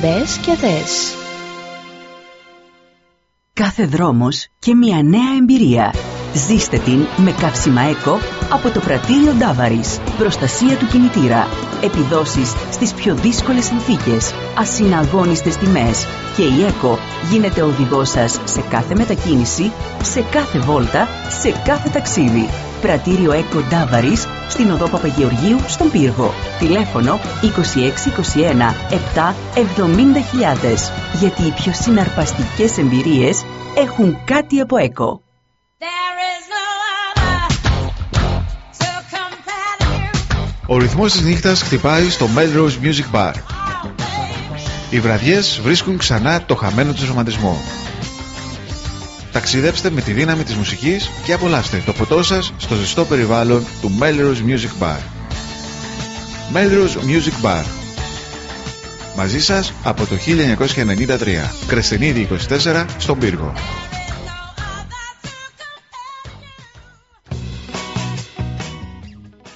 Μπες και δες. Κάθε δρόμος και μια νέα εμπειρία. Ζήστε την με καύσιμα ΕΚΟ από το πρατήριο Ντάβαρης. Προστασία του κινητήρα. Επιδόσεις στις πιο δύσκολες συνθήκες. Ασυναγώνιστες τιμές. Και η ΕΚΟ γίνεται οδηγός σας σε κάθε μετακίνηση, σε κάθε βόλτα, σε κάθε ταξίδι. Πρατήριο ΕΚΟ Ντάβαρης στην οδό Παπαγεωργίου στον Πύργο. Τηλέφωνο 2621 7 70.000. Γιατί οι πιο συναρπαστικές εμπειρίες έχουν κάτι από ΕΚΟ. Ο ρυθμός της νύχτας χτυπάει στο Melrose Music Bar. Οι βραδιές βρίσκουν ξανά το χαμένο τους ρομαντισμό. Ταξιδέψτε με τη δύναμη της μουσικής και απολαύστε το ποτό σας στο ζεστό περιβάλλον του Melrose Music Bar. Melrose Music Bar. Μαζί σας από το 1993. Κρεστενίδη 24 στον Πύργο.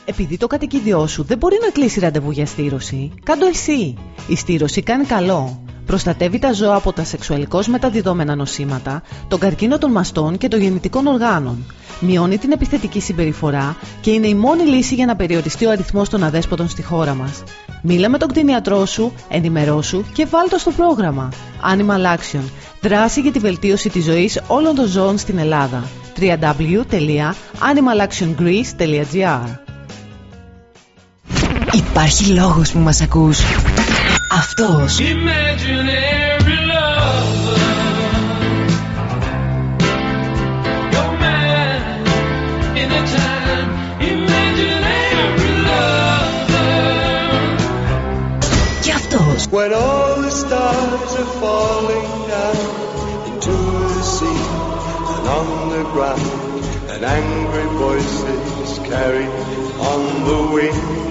Επειδή το κατοικίδιό σου δεν μπορεί να κλείσει ραντεβού για στήρωση, κάντο εσύ. Η στήρωση κάνει καλό. Προστατεύει τα ζώα από τα σεξουαλικώς μεταδιδόμενα νοσήματα, τον καρκίνο των μαστών και των γεννητικών οργάνων. Μειώνει την επιθετική συμπεριφορά και είναι η μόνη λύση για να περιοριστεί ο αριθμός των αδέσποτων στη χώρα μας. Μίλα με τον κτηνιατρό σου, ενημερώσου και βάλ το στο πρόγραμμα. Animal Action. Δράση για τη βελτίωση της ζωής όλων των ζώων στην Ελλάδα. www.animalactiongreece.gr Υπάρχει λόγος που μας ακούς. Αυτός. Imaginary lover, you're mine anytime. Imaginary lover. Και αυτός. When all the stars are falling down into the sea and on the ground, and angry voices carry on the wind.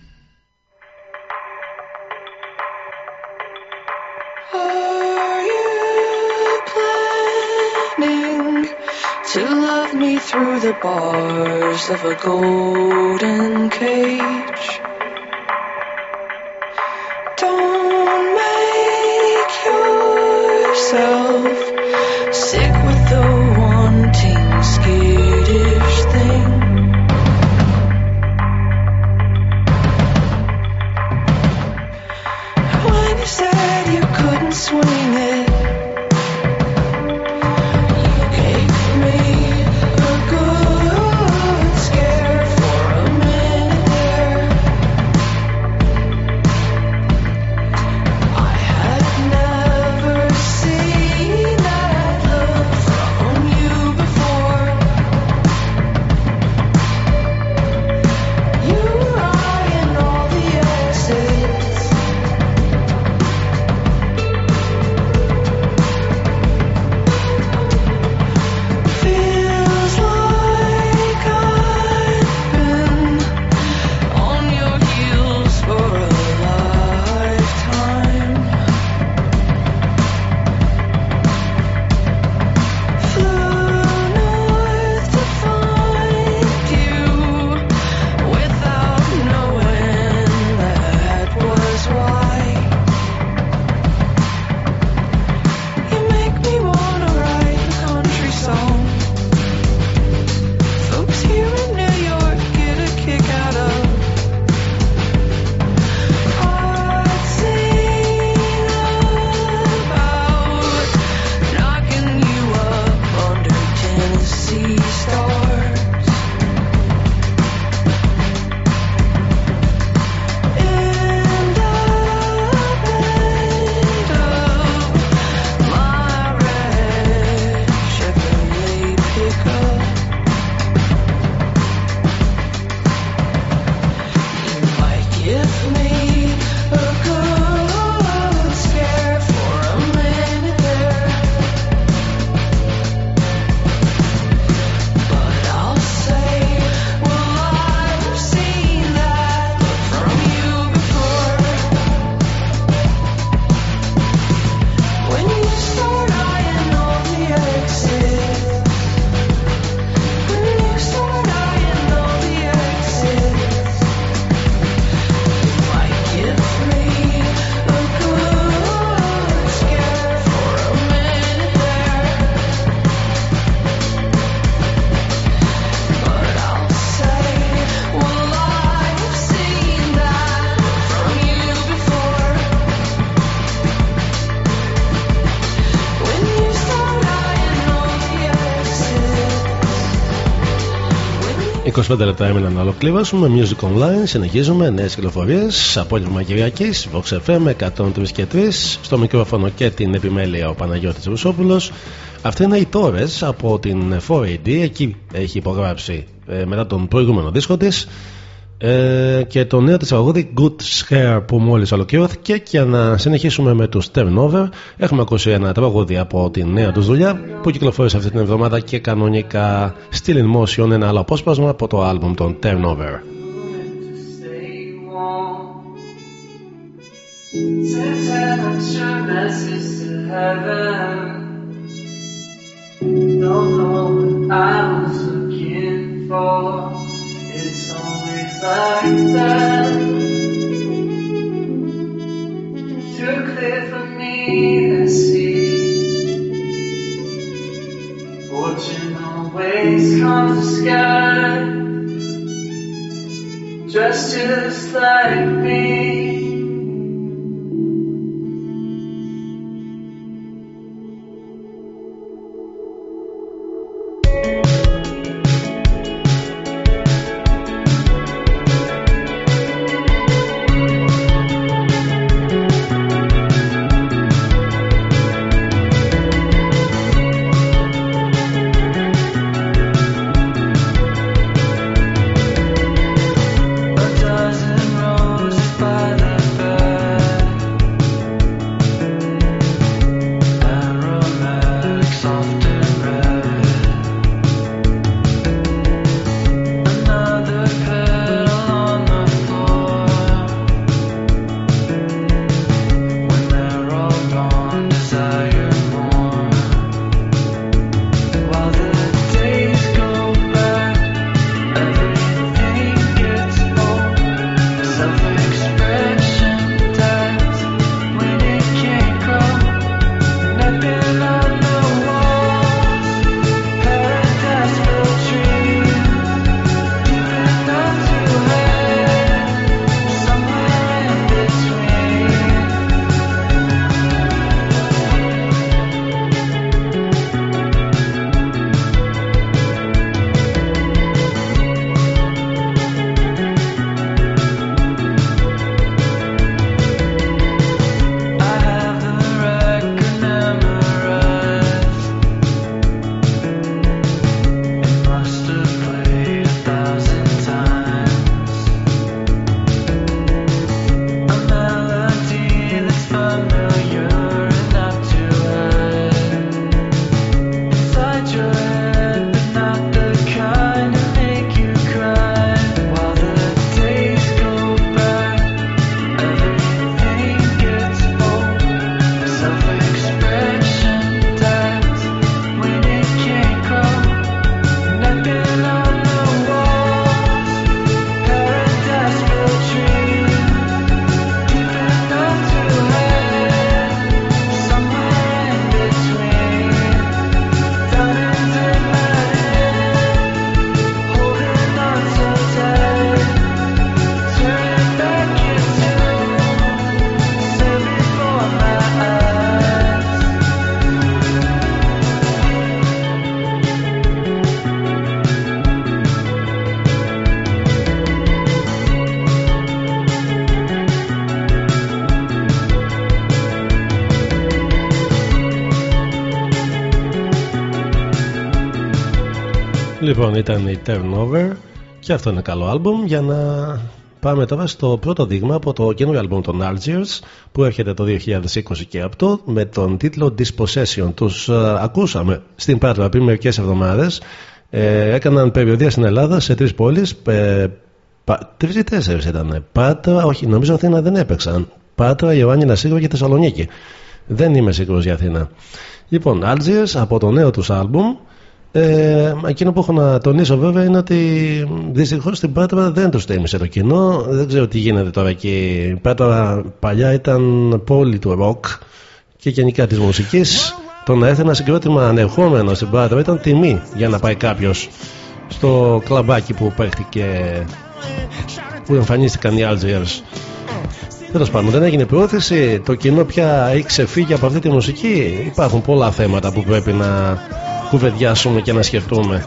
The bars of a golden cage? Don't make yourself 25 λεπτά έμειναν να ολοκληρώσουμε. Music Online, συνεχίζουμε νέες κυκλοφορίες. Απόγευμα Κυριακής, Vox FM 103 και 3. Στο μικρόφωνο και την επιμέλεια ο Παναγιώτης Ρουσόπουλος. Αυτή είναι η Torres από την 4AD. Εκεί έχει υπογράψει ε, μετά τον προηγούμενο δίσκο της. Ε, και το νέο της τραγούδι Good Scare που μόλις ολοκληρώθηκε και να συνεχίσουμε με τους Turnover έχουμε ακούσει ένα τραγούδι από τη νέα τους δουλειά που κυκλοφόρησε αυτή την εβδομάδα και canonical Still in Motion ένα άλλο απόσπασμα από το άλμπουμ των Turnover Don't know what I was looking for. Too clear for me to see. Fortune always comes sky. Dressed just like me. Λοιπόν, ήταν η Turnover και αυτό είναι καλό άλμπουμ για να πάμε τώρα στο πρώτο δείγμα από το καινούριο άλμπουμ των Algiers που έρχεται το 2020 και αυτό με τον τίτλο Dispossession. Τους ε, ακούσαμε στην Πάτρα πριν μερικές εβδομάδες. Ε, έκαναν περιοδία στην Ελλάδα σε τρεις πόλεις. Ε, πα, τρεις ή τέσσερις ήταν. Πάτρα, όχι νομίζω Αθήνα δεν έπαιξαν. Πάτρα, Ιωάννη Σίγουρα και Θεσσαλονίκη. Δεν είμαι σίγουρος για Αθήνα. Λοιπόν, Algiers από το νέο τους άλμπουμ ε, εκείνο που έχω να τονίσω βέβαια είναι ότι δυστυχώς στην Πάτρα δεν το τίμησε το κοινό. Δεν ξέρω τι γίνεται τώρα εκεί. Η Πάτρα παλιά ήταν πόλη του ροκ και γενικά της μουσικής. Το να έρθει ένα συγκρότημα ανερχόμενο στην Πάτρα ήταν τιμή για να πάει κάποιος στο κλαμπάκι που παίχτηκε που εμφανίστηκαν οι Algiers. Τέλος πάντων, δεν έγινε πρόθεση. Το κοινό πια έχει ξεφύγει από αυτή τη μουσική. Υπάρχουν πολλά θέματα που πρέπει να που κουβεντιάσουμε και να σκεφτούμε.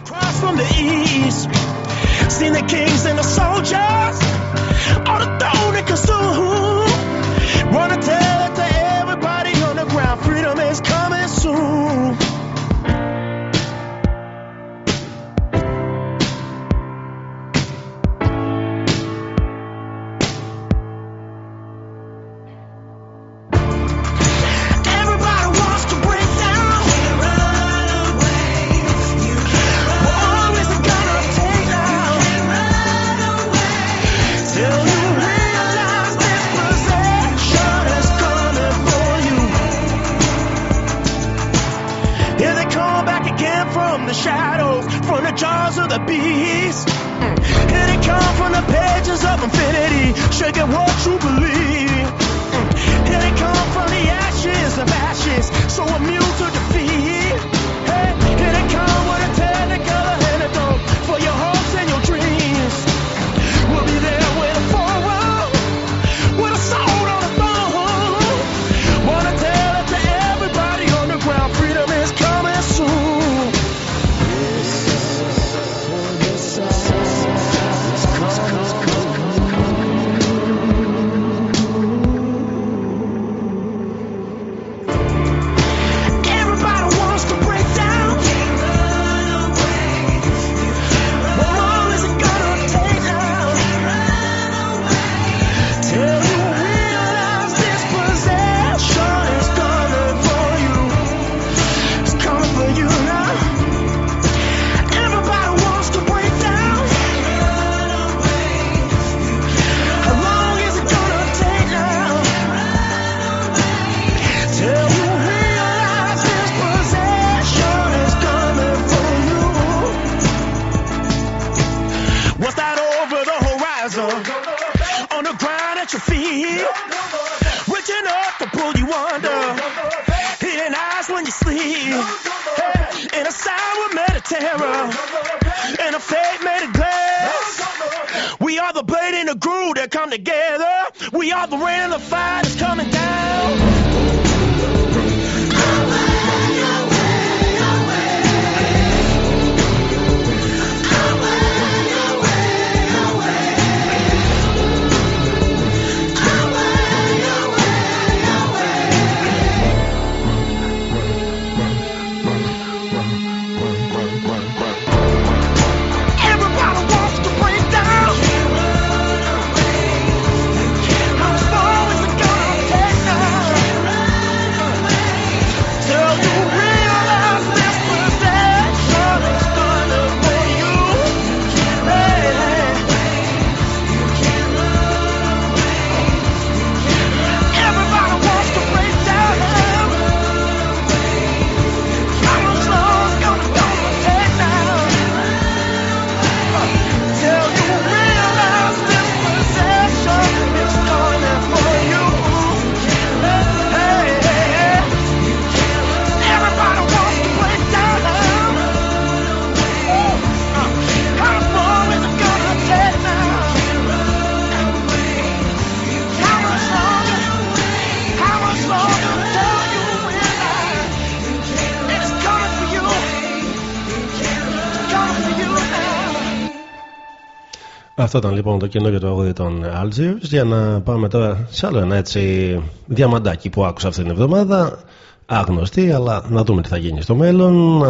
Αυτό ήταν λοιπόν το καινούριο τραγούδι των Algiers. Για να πάμε τώρα σε άλλο ένα έτσι διαμαντάκι που άκουσα αυτή την εβδομάδα. Άγνωστη, αλλά να δούμε τι θα γίνει στο μέλλον.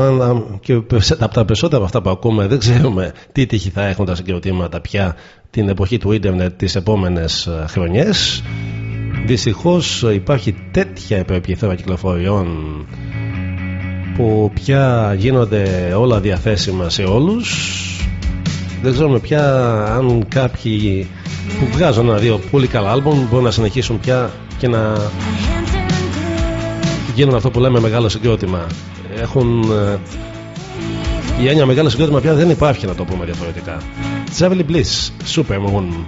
Και από τα περισσότερα από αυτά που ακούμε δεν ξέρουμε τι τύχη θα έχουν τα συγκροτήματα πια την εποχή του ίντερνετ τις επόμενες ε, χρονιές. Δυστυχώς ε, υπάρχει τέτοια υπερπληθώρα κυκλοφοριών που πια γίνονται όλα διαθέσιμα σε όλους δεν ξέρουμε πια αν κάποιοι που βγάζουν ένα-δύο πολύ καλά άλμπουμ μπορούν να συνεχίσουν πια και να γίνουν αυτό που λέμε μεγάλο συγκρότημα. Έχουν ε, η έννοια μεγάλο συγκρότημα πια δεν υπάρχει να το πούμε διαφορετικά. Traveling Bliss, Super Moon.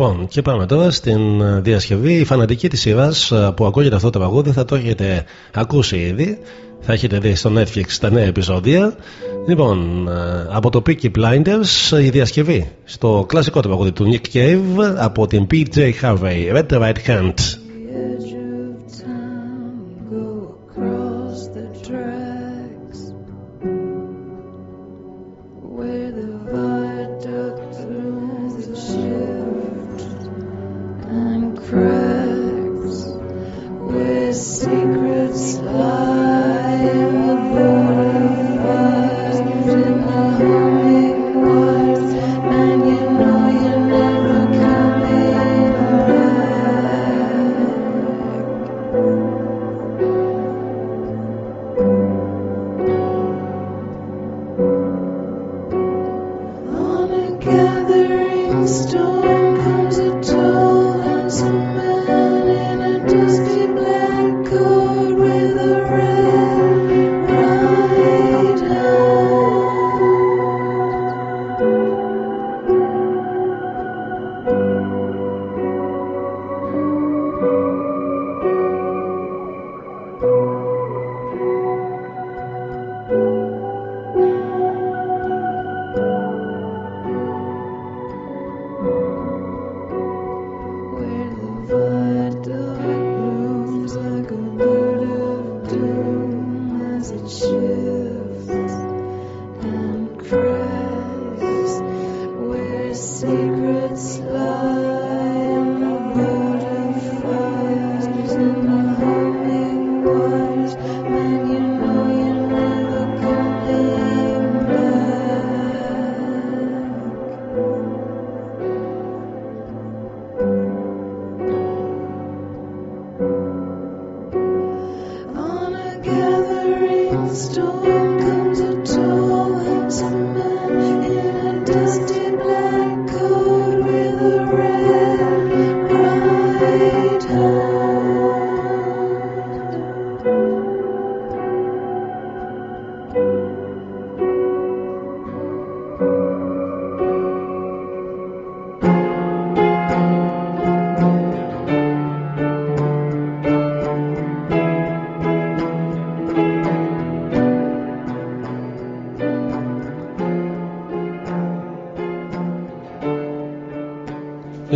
Λοιπόν, και πάμε τώρα στην ε, διασκευή. Η φανατική της σειράς που ακούγεται αυτό το τραγούδι θα το έχετε ακούσει ήδη. Θα έχετε δει στο Netflix τα νέα επεισόδια. Λοιπόν, ε, από το Peaky Blinders η διασκευή στο κλασικό τραγούδι του Nick Cave από την PJ Harvey, Red the Right Hand.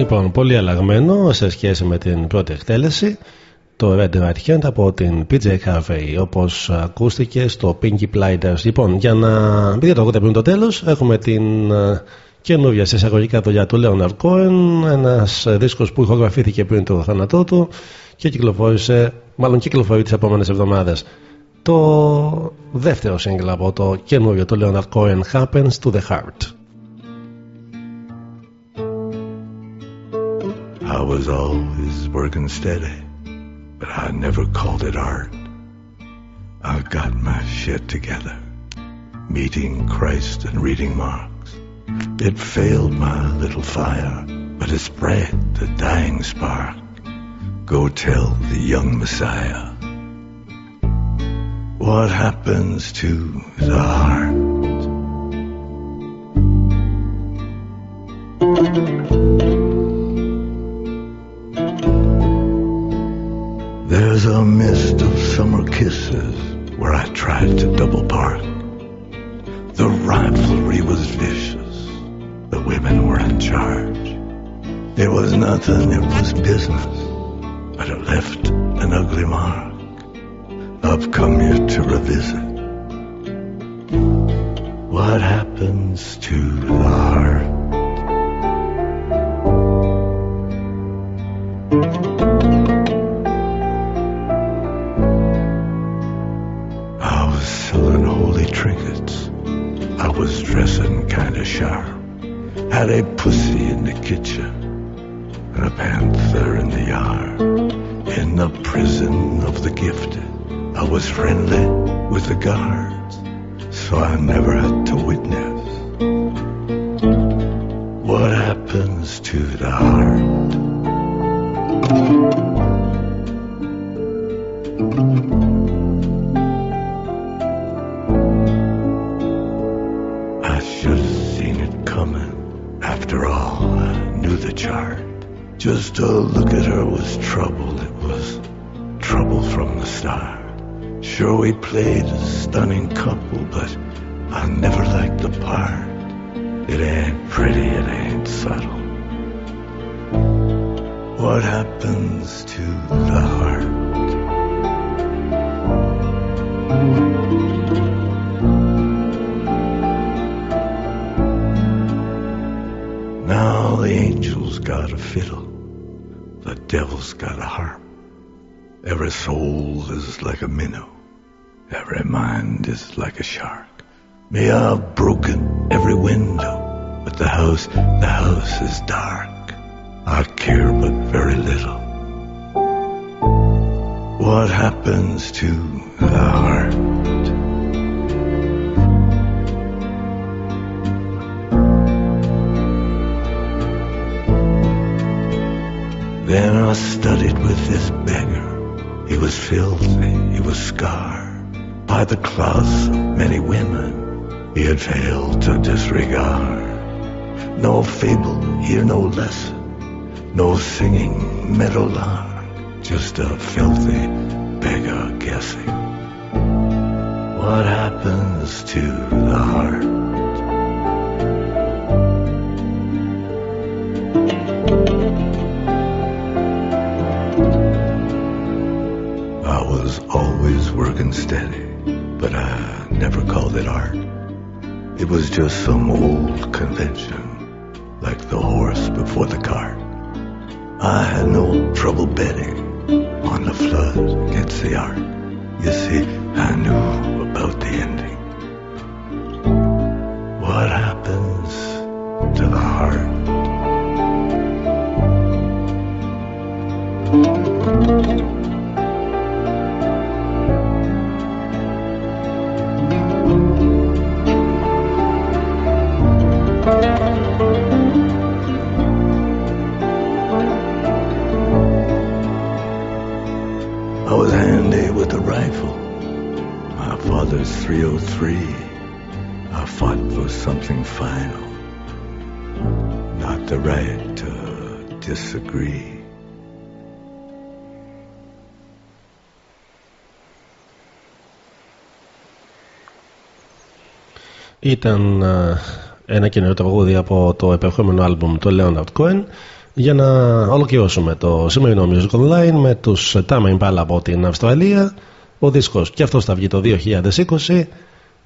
Λοιπόν, πολύ αλλαγμένο σε σχέση με την πρώτη εκτέλεση. Το Red Right Hand από την PJ Harvey, όπως ακούστηκε στο Pinky Blinders. Λοιπόν, για να μην το ακούτε πριν το τέλος, έχουμε την ε, καινούργια σε εισαγωγικά δουλειά του Leonard Cohen, ένας ε, δίσκος που ηχογραφήθηκε πριν το θάνατό του και κυκλοφόρησε, μάλλον κυκλοφορεί τις επόμενες εβδομάδες. Το δεύτερο σύγκλ από το καινούριο του Leonard Cohen, Happens to the Heart. Was always working steady, but I never called it art. I got my shit together, meeting Christ and reading Marx. It failed my little fire, but it spread the dying spark. Go tell the young Messiah what happens to the heart. There's a mist of summer kisses where I tried to double park. The rivalry was vicious. The women were in charge. It was nothing, it was business. But it left an ugly mark. I've come here to revisit. What happens to the heart? Trinkets. I was dressing kinda sharp. Had a pussy in the kitchen and a panther in the yard. In the prison of the gifted, I was friendly with the guards, so I never had to witness what happens to the heart. Just to look at her was trouble. It was trouble from the start. Sure, we played a stunning couple, but I never liked the part. It ain't pretty, it ain't subtle. What happens to the heart? Now the angel's got a fiddle, devil's got a harp. Every soul is like a minnow, every mind is like a shark. May I've broken every window, but the house, the house is dark. I care but very little. What happens to the heart? Then I studied with this beggar. He was filthy, he was scarred by the claws of many women he had failed to disregard. No fable, here no lesson, no singing meadowlark, just a filthy beggar guessing. What happens to the heart? Steady, but I never called it art. It was just some old convention, like the horse before the cart. I had no trouble betting on the flood against the ark. You see, I knew about the ending. Something final. Not the right to disagree. Ήταν ε, ένα καινούριο τραγούδι από το επερχόμενο άλμπουμ του Leonard Cohen για να ολοκληρώσουμε το σημερινό Music Online με τους Tama Impala από την Αυστραλία ο δίσκος και αυτός θα βγει το 2020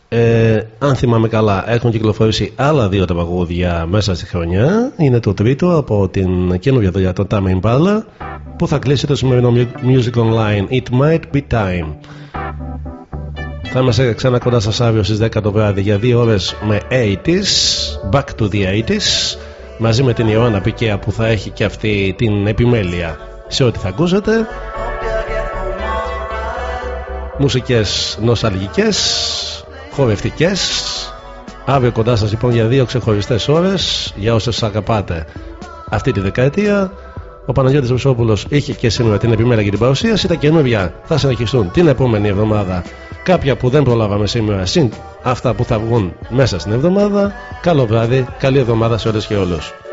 ε, αν θυμάμαι καλά έχουν κυκλοφορήσει άλλα δύο τραγούδια μέσα στη χρονιά. Είναι το τρίτο από την καινούργια δουλειά των Tama Impala που θα κλείσει το σημερινό Music Online It Might Be Time. Θα είμαστε ξανά κοντά σας αύριο στις 10 το βράδυ για δύο ώρες με 80s Back to the 80s μαζί με την Ιωάννα Πικέα που θα έχει και αυτή την επιμέλεια. Σε ό,τι θα ακούσετε. Μουσικές νοσταλγικές χορευτικές. Αύριο κοντά σας λοιπόν για δύο ξεχωριστές ώρες. Για όσες αγαπάτε αυτή τη δεκαετία ο Παναγιώτης Βουσόπουλος είχε και σήμερα την επιμέλεια για την παρουσίαση. Τα καινούργια θα συνεχιστούν την επόμενη εβδομάδα. Κάποια που δεν προλάβαμε σήμερα συν αυτά που θα βγουν μέσα στην εβδομάδα. Καλό βράδυ, καλή εβδομάδα σε όλες και όλους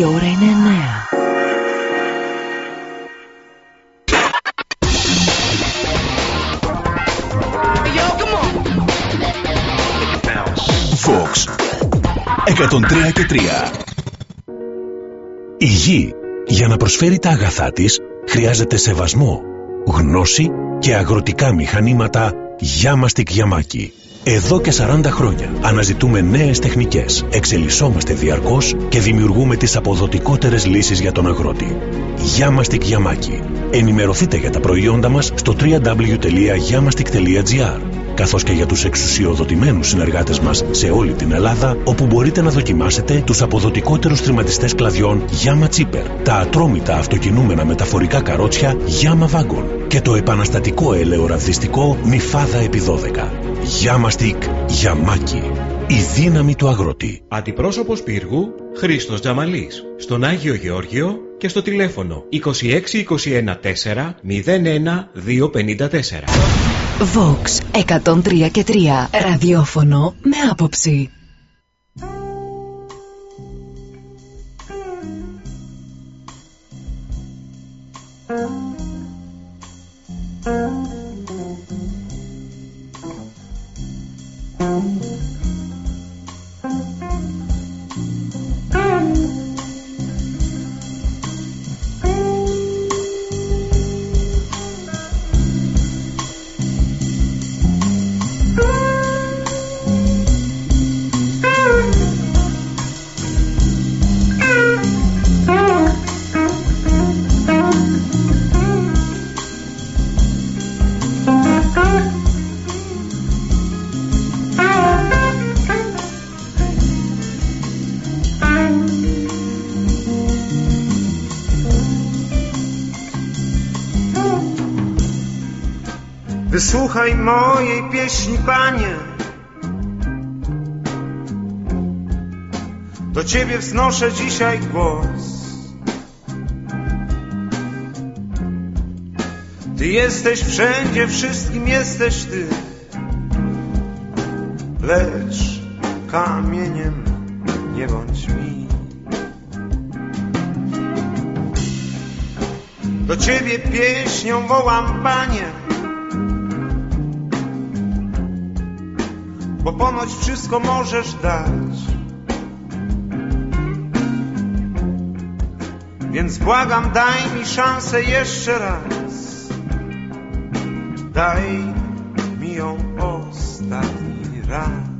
Η ώρα είναι 9. Fox 103 και 3 Η γη για να προσφέρει τα αγαθά της χρειάζεται σεβασμό, γνώση και αγροτικά μηχανήματα Γιάμαστικ Γιαμάκι. Εδώ και 40 χρόνια αναζητούμε νέες τεχνικές, εξελισσόμαστε διαρκώς και δημιουργούμε τις αποδοτικότερες λύσεις για τον αγρότη. Γιάμαστικ Γιαμάκι. Ενημερωθείτε για τα προϊόντα μας στο www.yamastik.gr καθώς και για τους εξουσιοδοτημένους συνεργάτες μας σε όλη την Ελλάδα, όπου μπορείτε να δοκιμάσετε τους αποδοτικότερους τριματιστές κλαδιών Yama Chipper, τα ατρόμητα αυτοκινούμενα μεταφορικά καρότσια Yama Wagon και το επαναστατικό ελαιοραβδιστικό Μιφάδα επί 12. Yama Stick Yamaki. Η δύναμη του αγρότη. Αντιπρόσωπος πύργου Χρήστος Τζαμαλής. Στον Άγιο Γεώργιο και στο τηλέφωνο 26214 01254. Vox 103 και 3. Ραδιόφωνο με άποψη. Pieśni, panie. Do ciebie wznoszę dzisiaj głos. Ty jesteś wszędzie, wszystkim jesteś ty. Lecz kamieniem nie bądź mi. Do ciebie pieśnią wołam, panie. Bo ponoć wszystko możesz dać. Więc błagam, daj mi szansę jeszcze raz. Daj mi ją ostatni raz.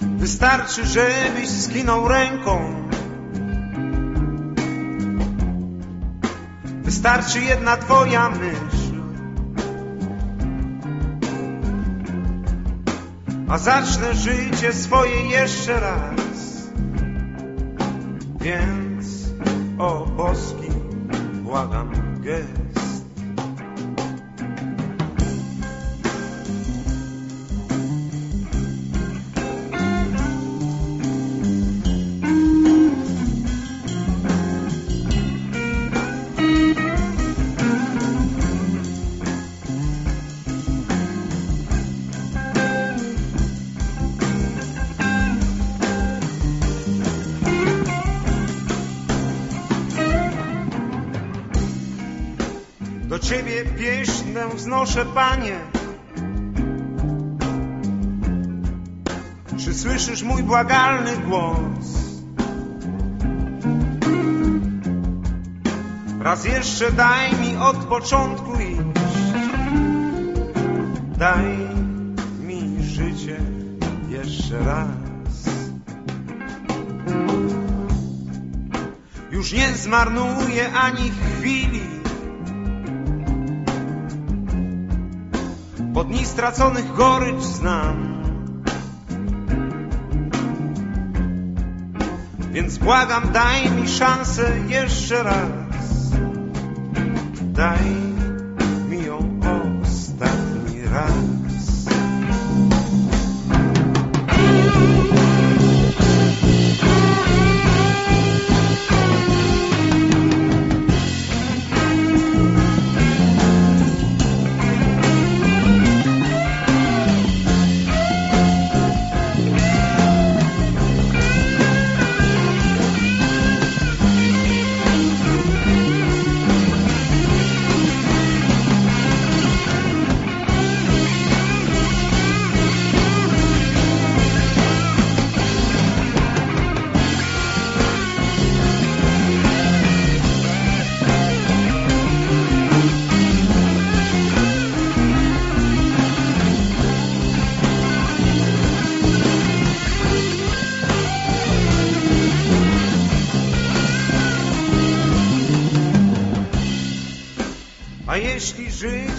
Wystarczy, żebyś skinął ręką. Wystarczy jedna twoja myśl. A zacznę życie swoje jeszcze raz. Więc Do ciebie pieśnię wznoszę, panie. Czy słyszysz mój błagalny głos? Raz jeszcze daj mi od początku iść. Daj mi życie jeszcze raz. Już nie zmarnuję ani chwili. Bo dni straconych gorycz znam. Więc błagam, daj mi szansę jeszcze raz. Daj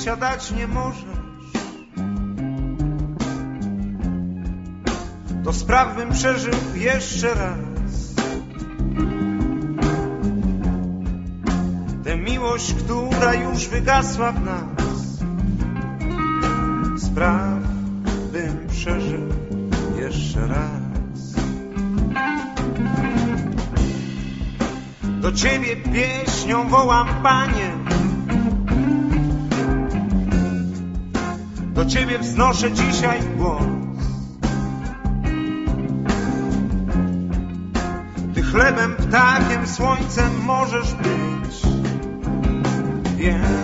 życia dać nie możesz, to spraw bym przeżył jeszcze raz. Tę miłość, która już wygasła w nas, spraw bym przeżył jeszcze raz. Do ciebie pieśnią wołam, panie. Ciebie wznoszę dzisiaj głos. Ty chlebem, ptakiem, słońcem możesz być, więc